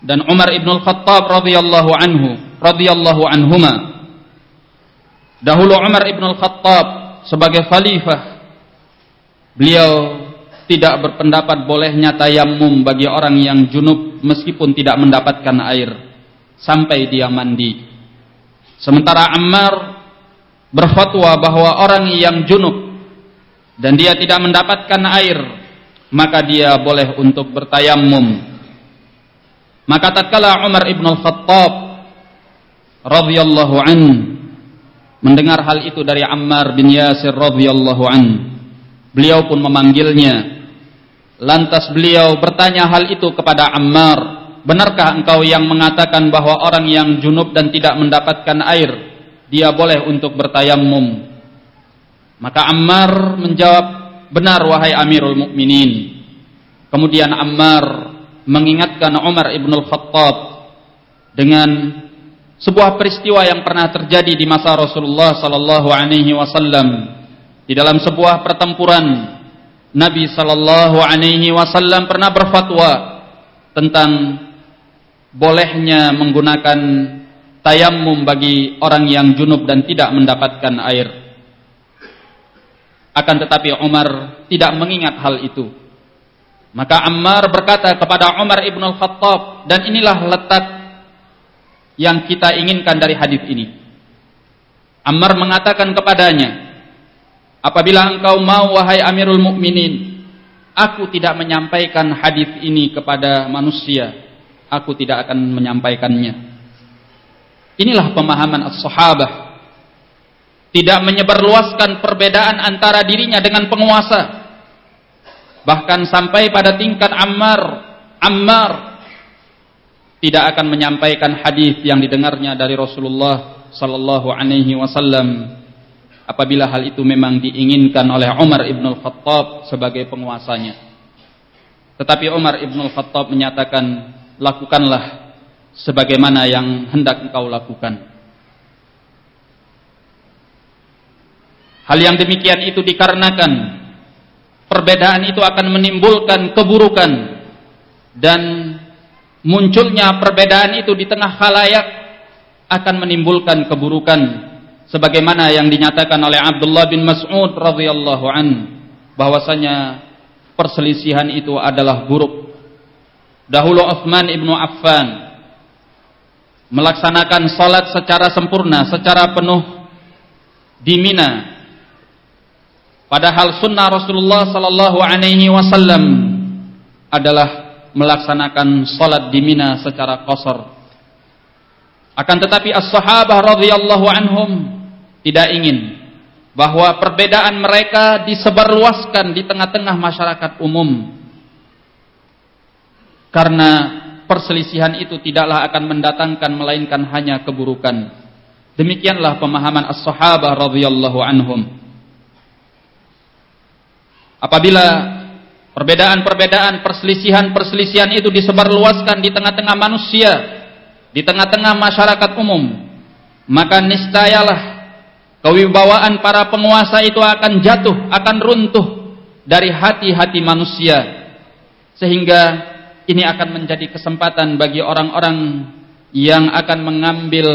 dan Umar ibn al-Khattab radhiyallahu anhu radhiyallahu anhuma. Dahulu Umar ibn al-Khattab sebagai khalifah beliau tidak berpendapat bolehnya tayammum bagi orang yang junub meskipun tidak mendapatkan air sampai dia mandi. Sementara Ammar berfatwa bahwa orang yang junub dan dia tidak mendapatkan air, maka dia boleh untuk bertayamum. Maka tatkala Umar ibn al-Khattab radhiyallahu an mendengar hal itu dari Ammar bin Yasir radhiyallahu an, beliau pun memanggilnya. Lantas beliau bertanya hal itu kepada Ammar benarkah engkau yang mengatakan bahwa orang yang junub dan tidak mendapatkan air dia boleh untuk bertayamum maka Ammar menjawab benar wahai Amirul Mukminin. Kemudian Ammar mengingatkan Umar ibn al-Khattab dengan sebuah peristiwa yang pernah terjadi di masa Rasulullah sallallahu alaihi wasallam. Di dalam sebuah pertempuran Nabi sallallahu alaihi wasallam pernah berfatwa tentang bolehnya menggunakan tayamum bagi orang yang junub dan tidak mendapatkan air. Akan tetapi Umar tidak mengingat hal itu. Maka Ammar berkata kepada Umar ibn al-Khattab dan inilah letak yang kita inginkan dari hadis ini. Ammar mengatakan kepadanya, apabila engkau mau wahai Amirul Mukminin, aku tidak menyampaikan hadis ini kepada manusia aku tidak akan menyampaikannya. Inilah pemahaman as-sahabah. Tidak menyebarluaskan perbedaan antara dirinya dengan penguasa. Bahkan sampai pada tingkat Ammar, Ammar tidak akan menyampaikan hadis yang didengarnya dari Rasulullah sallallahu alaihi wasallam apabila hal itu memang diinginkan oleh Umar ibn al-Khattab sebagai penguasanya. Tetapi Umar ibn al-Khattab menyatakan, lakukanlah sebagaimana yang hendak engkau lakukan. Hal yang demikian itu dikarenakan perbedaan itu akan menimbulkan keburukan dan munculnya perbedaan itu di tengah khalayak akan menimbulkan keburukan sebagaimana yang dinyatakan oleh Abdullah bin Mas'ud radhiyallahu an bahwasanya perselisihan itu adalah buruk. Dahulu Utsman ibnu Affan melaksanakan salat secara sempurna, secara penuh di Mina. Padahal sunnah Rasulullah sallallahu alaihi wasallam adalah melaksanakan salat di Mina secara qasar. Akan tetapi as-sahabah radhiyallahu anhum tidak ingin bahwa perbedaan mereka disebarluaskan di tengah-tengah masyarakat umum karena perselisihan itu tidaklah akan mendatangkan melainkan hanya keburukan demikianlah pemahaman as-sahabah radhiyallahu anhum apabila perbedaan-perbedaan perselisihan-perselisihan itu disebarluaskan di tengah-tengah manusia di tengah-tengah masyarakat umum maka niscayalah Kewibawaan para penguasa itu akan jatuh, akan runtuh dari hati-hati manusia. Sehingga ini akan menjadi kesempatan bagi orang-orang yang akan mengambil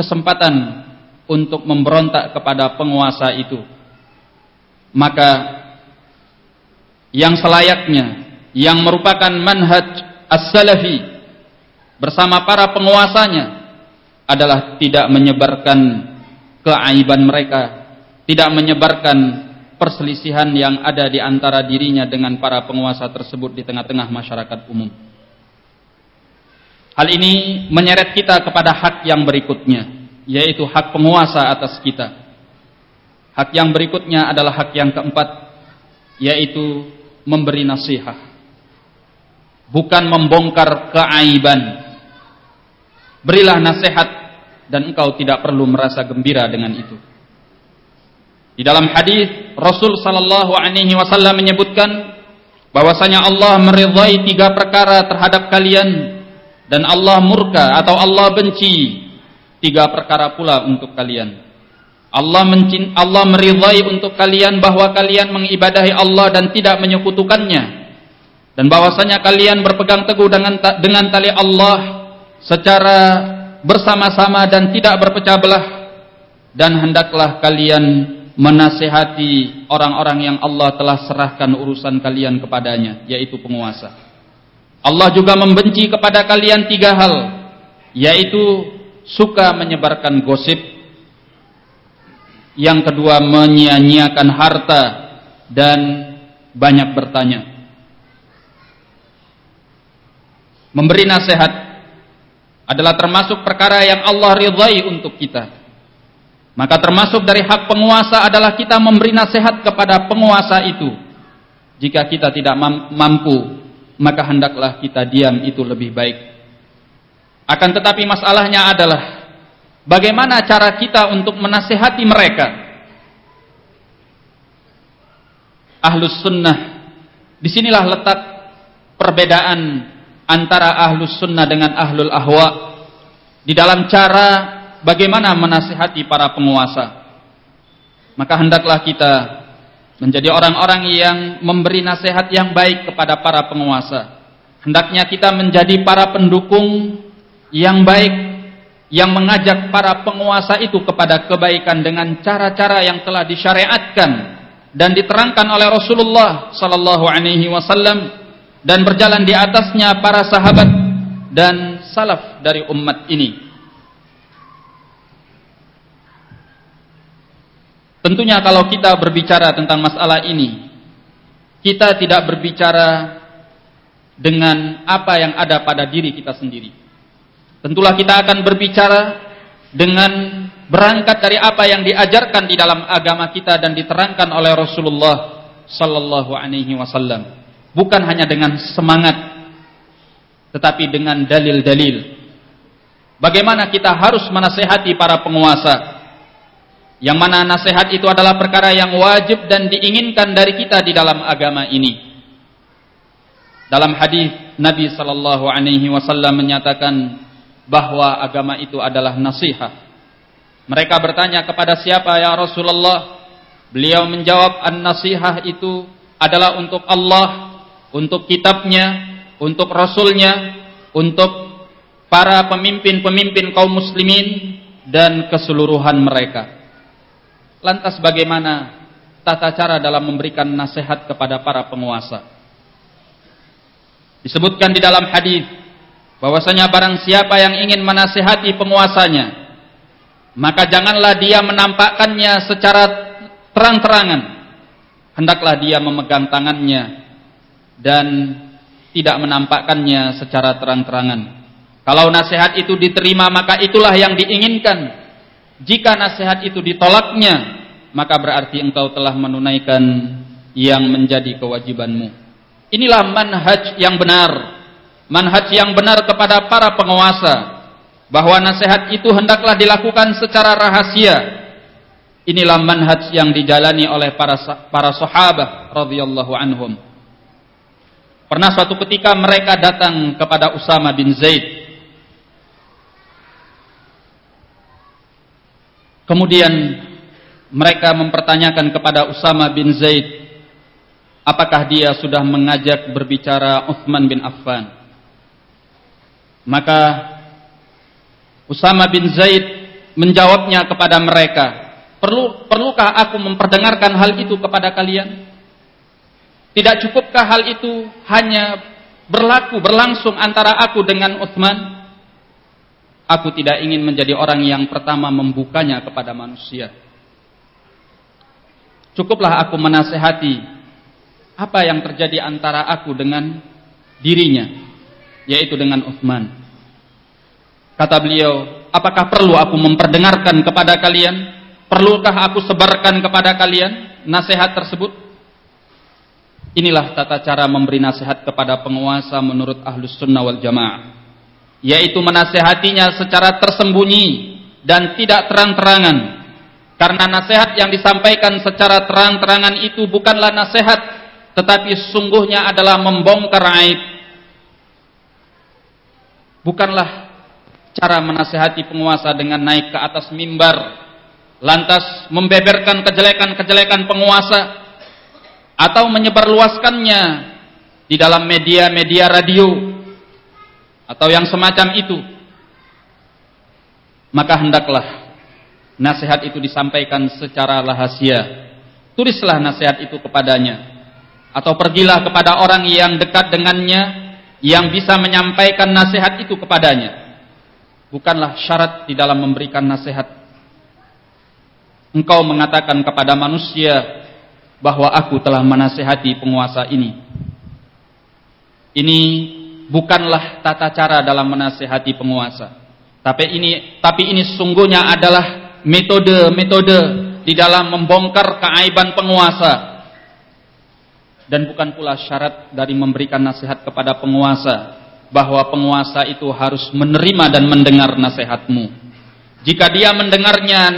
kesempatan untuk memberontak kepada penguasa itu. Maka yang selayaknya, yang merupakan manhaj as-salafi bersama para penguasanya adalah tidak menyebarkan keaiban mereka, tidak menyebarkan perselisihan yang ada di antara dirinya dengan para penguasa tersebut di tengah-tengah masyarakat umum. Hal ini menyeret kita kepada hak yang berikutnya, yaitu hak penguasa atas kita. Hak yang berikutnya adalah hak yang keempat, yaitu memberi nasihat. Bukan membongkar keaiban. Berilah nasihat dan engkau tidak perlu merasa gembira dengan itu. Di dalam hadis Rasul sallallahu alaihi wasallam menyebutkan bahwasanya Allah meridhai tiga perkara terhadap kalian dan Allah murka atau Allah benci tiga perkara pula untuk kalian. Allah mencin Allah meridhai untuk kalian bahwa kalian mengibadahi Allah dan tidak menyekutukannya dan bahwasanya kalian berpegang teguh dengan dengan tali Allah secara bersama-sama dan tidak berpecah belah dan hendaklah kalian menasehati orang-orang yang Allah telah serahkan urusan kalian kepadanya yaitu penguasa Allah juga membenci kepada kalian tiga hal yaitu suka menyebarkan gosip yang kedua menyia-nyiakan harta dan banyak bertanya memberi nasihat adalah termasuk perkara yang Allah ridhai untuk kita. Maka termasuk dari hak penguasa adalah kita memberi nasihat kepada penguasa itu. Jika kita tidak mampu, maka hendaklah kita diam itu lebih baik. Akan tetapi masalahnya adalah bagaimana cara kita untuk menasehati mereka. Ahlus sunnah, di sinilah letak perbedaan antara ahlus sunnah dengan ahlul ahwa di dalam cara bagaimana menasihati para penguasa. Maka hendaklah kita menjadi orang-orang yang memberi nasihat yang baik kepada para penguasa. Hendaknya kita menjadi para pendukung yang baik yang mengajak para penguasa itu kepada kebaikan dengan cara-cara yang telah disyariatkan dan diterangkan oleh Rasulullah sallallahu alaihi wasallam dan berjalan di atasnya para sahabat dan salaf dari umat ini. Tentunya kalau kita berbicara tentang masalah ini, kita tidak berbicara dengan apa yang ada pada diri kita sendiri. Tentulah kita akan berbicara dengan berangkat dari apa yang diajarkan di dalam agama kita dan diterangkan oleh Rasulullah sallallahu alaihi wasallam. Bukan hanya dengan semangat tetapi dengan dalil-dalil. Bagaimana kita harus menasehati para penguasa? Yang mana nasihat itu adalah perkara yang wajib dan diinginkan dari kita di dalam agama ini. Dalam hadis Nabi sallallahu alaihi wasallam menyatakan bahwa agama itu adalah nasihat. Mereka bertanya kepada siapa ya Rasulullah? Beliau menjawab an-nasihah itu adalah untuk Allah, untuk kitabnya, untuk rasulnya, untuk para pemimpin-pemimpin kaum muslimin dan keseluruhan mereka. Lantas bagaimana tata cara dalam memberikan nasihat kepada para penguasa? Disebutkan di dalam hadis bahwasanya barang siapa yang ingin menasihati penguasanya, maka janganlah dia menampakkannya secara terang-terangan. Hendaklah dia memegang tangannya dan tidak menampakkannya secara terang-terangan. Kalau nasihat itu diterima maka itulah yang diinginkan. Jika nasihat itu ditolaknya, maka berarti engkau telah menunaikan yang menjadi kewajibanmu. Inilah manhaj yang benar. Manhaj yang benar kepada para penguasa. Bahwa nasihat itu hendaklah dilakukan secara rahasia. Inilah manhaj yang dijalani oleh para para sahabat radhiyallahu anhum. Pernah suatu ketika mereka datang kepada Usama bin Zaid. Kemudian mereka mempertanyakan kepada Usama bin Zaid apakah dia sudah mengajak berbicara Uthman bin Affan. Maka Usama bin Zaid menjawabnya kepada mereka, "Perlu perlukah aku memperdengarkan hal itu kepada kalian? Tidak cukupkah hal itu hanya berlaku berlangsung antara aku dengan Uthman? Aku tidak ingin menjadi orang yang pertama membukanya kepada manusia. Cukuplah aku menasehati apa yang terjadi antara aku dengan dirinya yaitu dengan Uthman. Kata beliau apakah perlu aku memperdengarkan kepada kalian? Perlukah aku sebarkan kepada kalian nasihat tersebut? Inilah tata cara memberi nasihat kepada penguasa menurut ahlus sunnah wal jamaah yaitu menasehatinya secara tersembunyi dan tidak terang-terangan karena nasihat yang disampaikan secara terang-terangan itu bukanlah nasihat tetapi sungguhnya adalah membongkar aib. Bukanlah cara menasehati penguasa dengan naik ke atas mimbar, lantas membeberkan kejelekan-kejelekan penguasa, atau menyebarluaskannya di dalam media-media radio, atau yang semacam itu. Maka hendaklah nasihat itu disampaikan secara rahasia. Tulislah nasihat itu kepadanya atau pergilah kepada orang yang dekat dengannya yang bisa menyampaikan nasihat itu kepadanya. Bukanlah syarat di dalam memberikan nasihat. Engkau mengatakan kepada manusia bahwa aku telah menasehati penguasa ini. Ini bukanlah tata cara dalam menasehati penguasa. Tapi ini tapi ini sungguhnya adalah metode-metode di dalam membongkar keaiban penguasa dan bukan pula syarat dari memberikan nasihat kepada penguasa bahwa penguasa itu harus menerima dan mendengar nasihatmu. Jika dia mendengarnya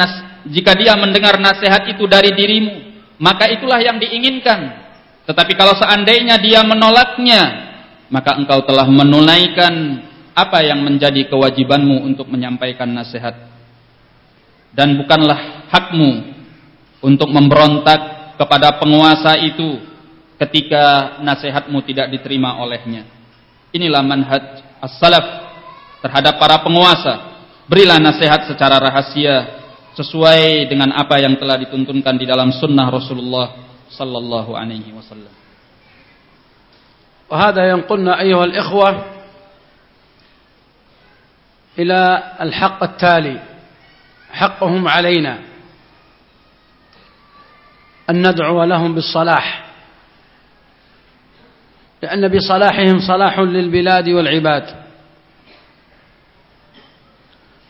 jika dia mendengar nasihat itu dari dirimu, maka itulah yang diinginkan. Tetapi kalau seandainya dia menolaknya, maka engkau telah menunaikan apa yang menjadi kewajibanmu untuk menyampaikan nasihat. Dan bukanlah hakmu untuk memberontak kepada penguasa itu ketika nasihatmu tidak diterima olehnya. Inilah manhaj as-salaf terhadap para penguasa. Berilah nasihat secara rahasia sesuai dengan apa yang telah dituntunkan di dalam sunnah Rasulullah sallallahu alaihi wasallam. وهذا ينقلنا أيها الإخوة إلى الحق التالي. حقهم علينا أن ندعو لهم بالصلاح. لأن بصلاحهم صلاح للبلاد والعباد.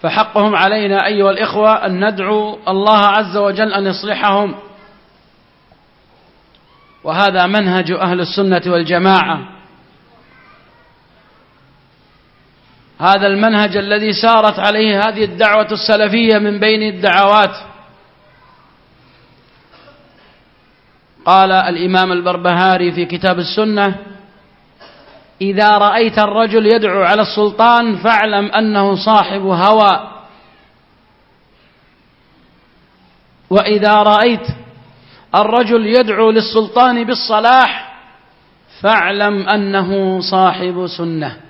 فحقهم علينا أيها الإخوة أن ندعو الله عز وجل أن يصلحهم. وهذا منهج أهل السنة والجماعة. هذا المنهج الذي سارت عليه هذه الدعوة السلفية من بين الدعوات. قال الإمام البربهاري في كتاب السنة إذا رأيت الرجل يدعو على السلطان فاعلم أنه صاحب هوى. وإذا رأيت الرجل يدعو للسلطان بالصلاح فاعلم أنه صاحب سنة.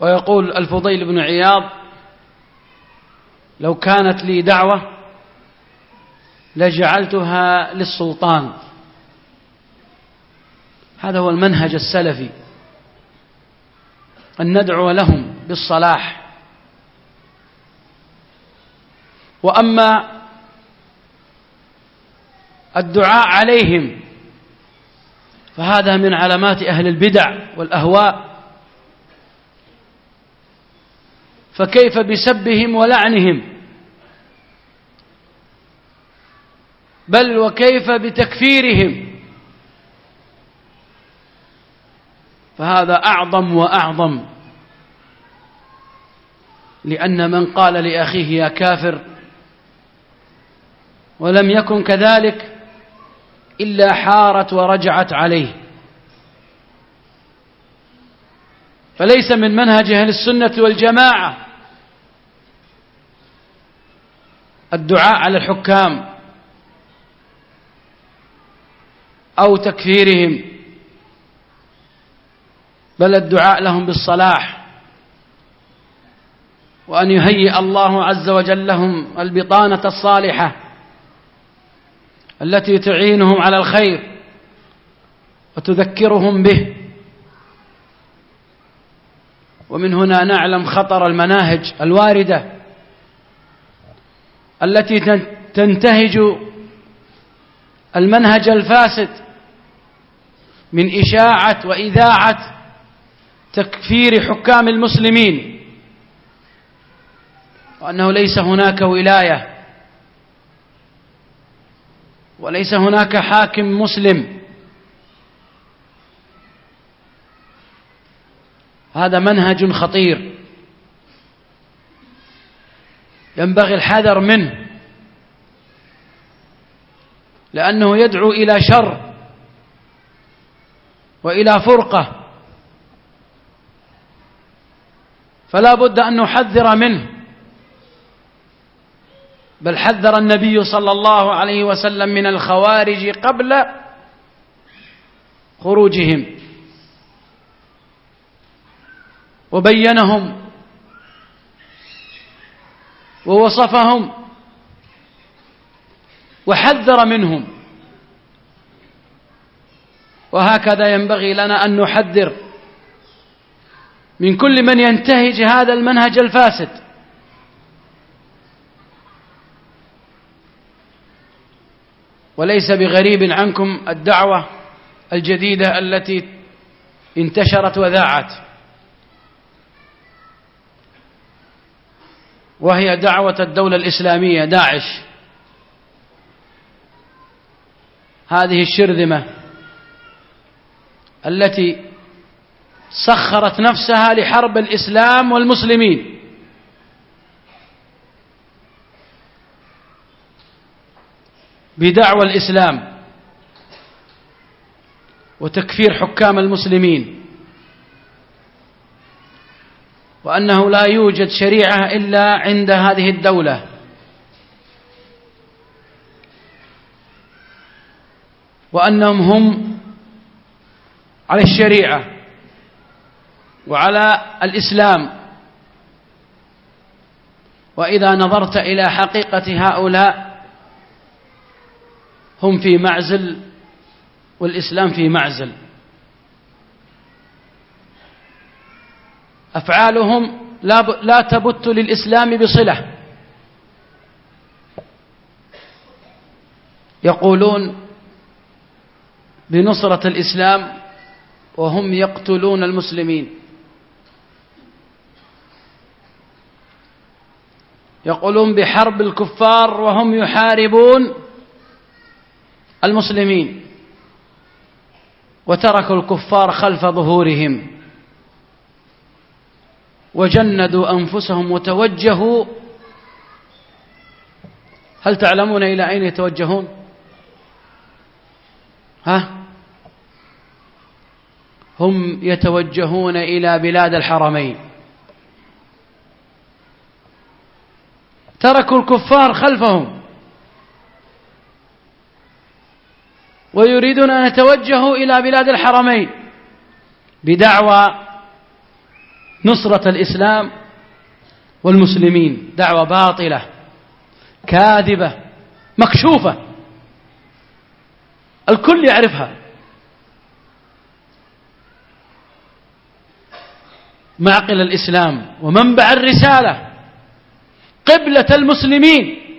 ويقول الفضيل بن عياض لو كانت لي دعوة لجعلتها للسلطان. هذا هو المنهج السلفي أن ندعو لهم بالصلاح. وأما الدعاء عليهم فهذا من علامات أهل البدع والأهواء. فكيف بسبهم ولعنهم؟ بل وكيف بتكفيرهم؟ فهذا أعظم وأعظم لأن من قال لأخيه يا كافر ولم يكن كذلك إلا حارت ورجعت عليه. فليس من منهج أهل السنة والجماعة الدعاء على الحكام أو تكفيرهم بل الدعاء لهم بالصلاح وأن يهيئ الله عز وجل لهم البطانة الصالحة. التي تعينهم على الخير وتذكرهم به. ومن هنا نعلم خطر المناهج الواردة التي تنتهج المنهج الفاسد من إشاعة وإذاعة تكفير حكام المسلمين وأنه ليس هناك ولاية وليس هناك حاكم مسلم. هذا منهج خطير. ينبغي الحذر منه. لأنه يدعو إلى شر وإلى فرقة. فلا بد أن نحذر منه. بل حذر النبي صلى الله عليه وسلم من الخوارج قبل خروجهم. وبينهم ووصفهم وحذر منهم. وهكذا ينبغي لنا أن نحذر من كل من ينتهج هذا المنهج الفاسد. وليس بغريب عنكم الدعوة الجديدة التي انتشرت وذاعت. وهي دعوة الدولة الإسلامية داعش. هذه الشرذمة التي سخرت نفسها لحرب الإسلام والمسلمين. بدعوى الإسلام وتكفير حكام المسلمين وأنه لا يوجد شريعة إلا عند هذه الدولة. وأنهم هم على الشريعة وعلى الإسلام. وإذا نظرت إلى حقيقة هؤلاء هم في معزل والإسلام في معزل. أفعالهم لا, لا تبت للإسلام بصلة. يقولون بنصرة الإسلام وهم يقتلون المسلمين. يقولون بحرب الكفار وهم يحاربون. المسلمين وتركوا الكفار خلف ظهورهم وجندوا أنفسهم وتوجهوا. هل تعلمون إلى أين يتوجهون؟ ها؟ هم يتوجهون إلى بلاد الحرمين. تركوا الكفار خلفهم. ويريدون أن يتوجهوا إلى بلاد الحرمين بدعوى نصرة الإسلام والمسلمين دعوة باطلة كاذبة مكشوفة. الكل يعرفها. معقل الإسلام ومنبع الرسالة قبلة المسلمين.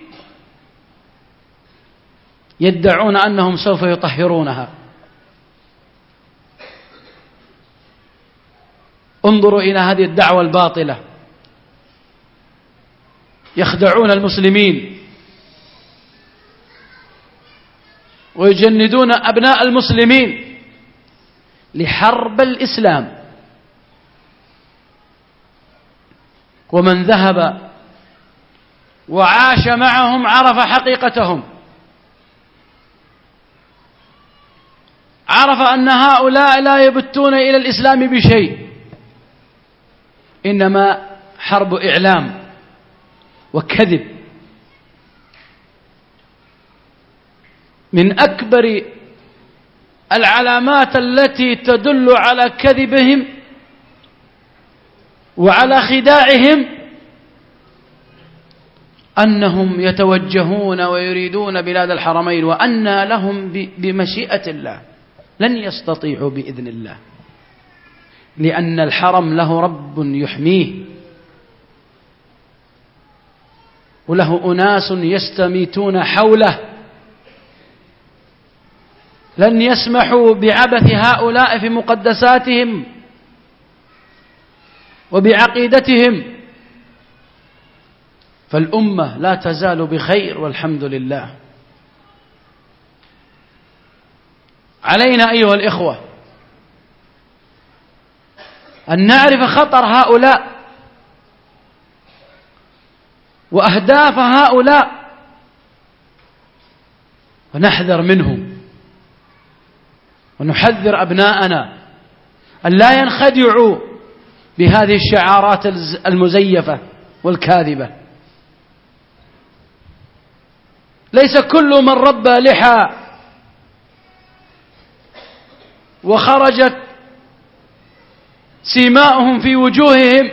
يدعون أنهم سوف يطهرونها. انظروا إلى هذه الدعوة الباطلة. يخدعون المسلمين. ويجندون أبناء المسلمين لحرب الإسلام. ومن ذهب وعاش معهم عرف حقيقتهم. عرف أن هؤلاء لا يبتون إلى الإسلام بشيء إنما حرب إعلام وكذب. من أكبر العلامات التي تدل على كذبهم وعلى خداعهم أنهم يتوجهون ويريدون بلاد الحرمين وأن لهم بمشيئة الله. لن يستطيعوا بإذن الله. لأن الحرم له رب يحميه. وله أناس يستميتون حوله. لن يسمحوا بعبث هؤلاء في مقدساتهم وبعقيدتهم. فالأمة لا تزال بخير والحمد لله. علينا أيها الإخوة أن نعرف خطر هؤلاء وأهداف هؤلاء ونحذر منهم ونحذر أبناءنا أن لا ينخدعوا بهذه الشعارات المزيفة والكاذبة. ليس كل من ربى لحى وخرجت سيماؤهم في وجوههم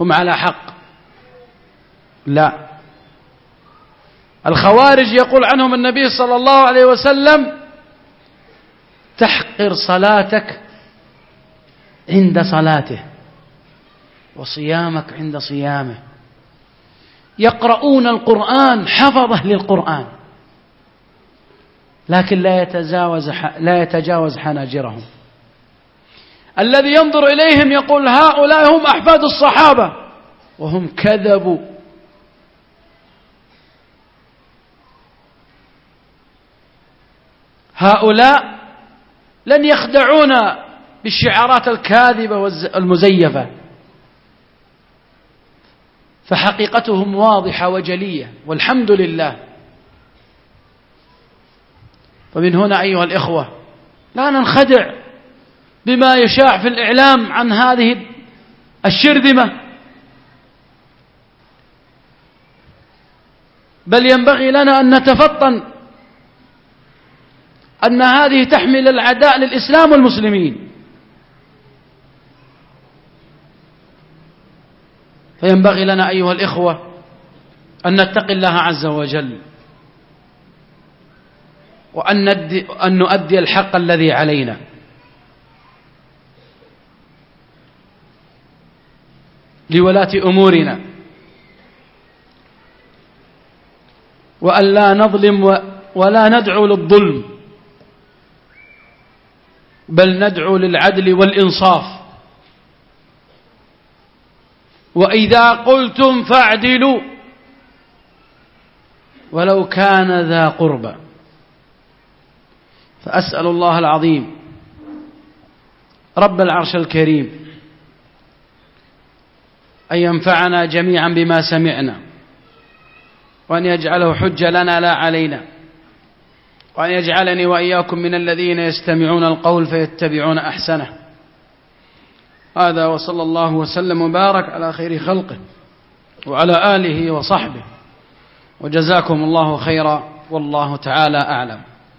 هم على حق. لا. الخوارج يقول عنهم النبي صلى الله عليه وسلم تحقر صلاتك عند صلاته وصيامك عند صيامه. يقرؤون القرآن حفظه للقرآن. لكن لا يتجاوز لا يتجاوز حناجرهم. الذي ينظر إليهم يقول هؤلاء هم أحفاد الصحابة وهم كذبوا. هؤلاء لن يخدعونا بالشعارات الكاذبة والمزيفة فحقيقتهم واضحة وجلية والحمد لله. ومن هنا أيها الإخوة لا ننخدع بما يشاع في الإعلام عن هذه الشرذمة. بل ينبغي لنا أن نتفطن أن هذه تحمل العداء للإسلام والمسلمين. فينبغي لنا أيها الإخوة أن نتقي الله عز وجل. وأن أن نؤدي الحق الذي علينا. لولاة أمورنا. وأن لا نظلم ولا ندعو للظلم. بل ندعو للعدل والإنصاف. وإذا قلتم فاعدلوا. ولو كان ذا قربى. فأسأل الله العظيم رب العرش الكريم أن ينفعنا جميعا بما سمعنا وأن يجعله حجة لنا لا علينا وأن يجعلني وإياكم من الذين يستمعون القول فيتبعون أحسنه. هذا وصلى الله وسلم وبارك على خير خلقه وعلى آله وصحبه وجزاكم الله خيرا والله تعالى أعلم.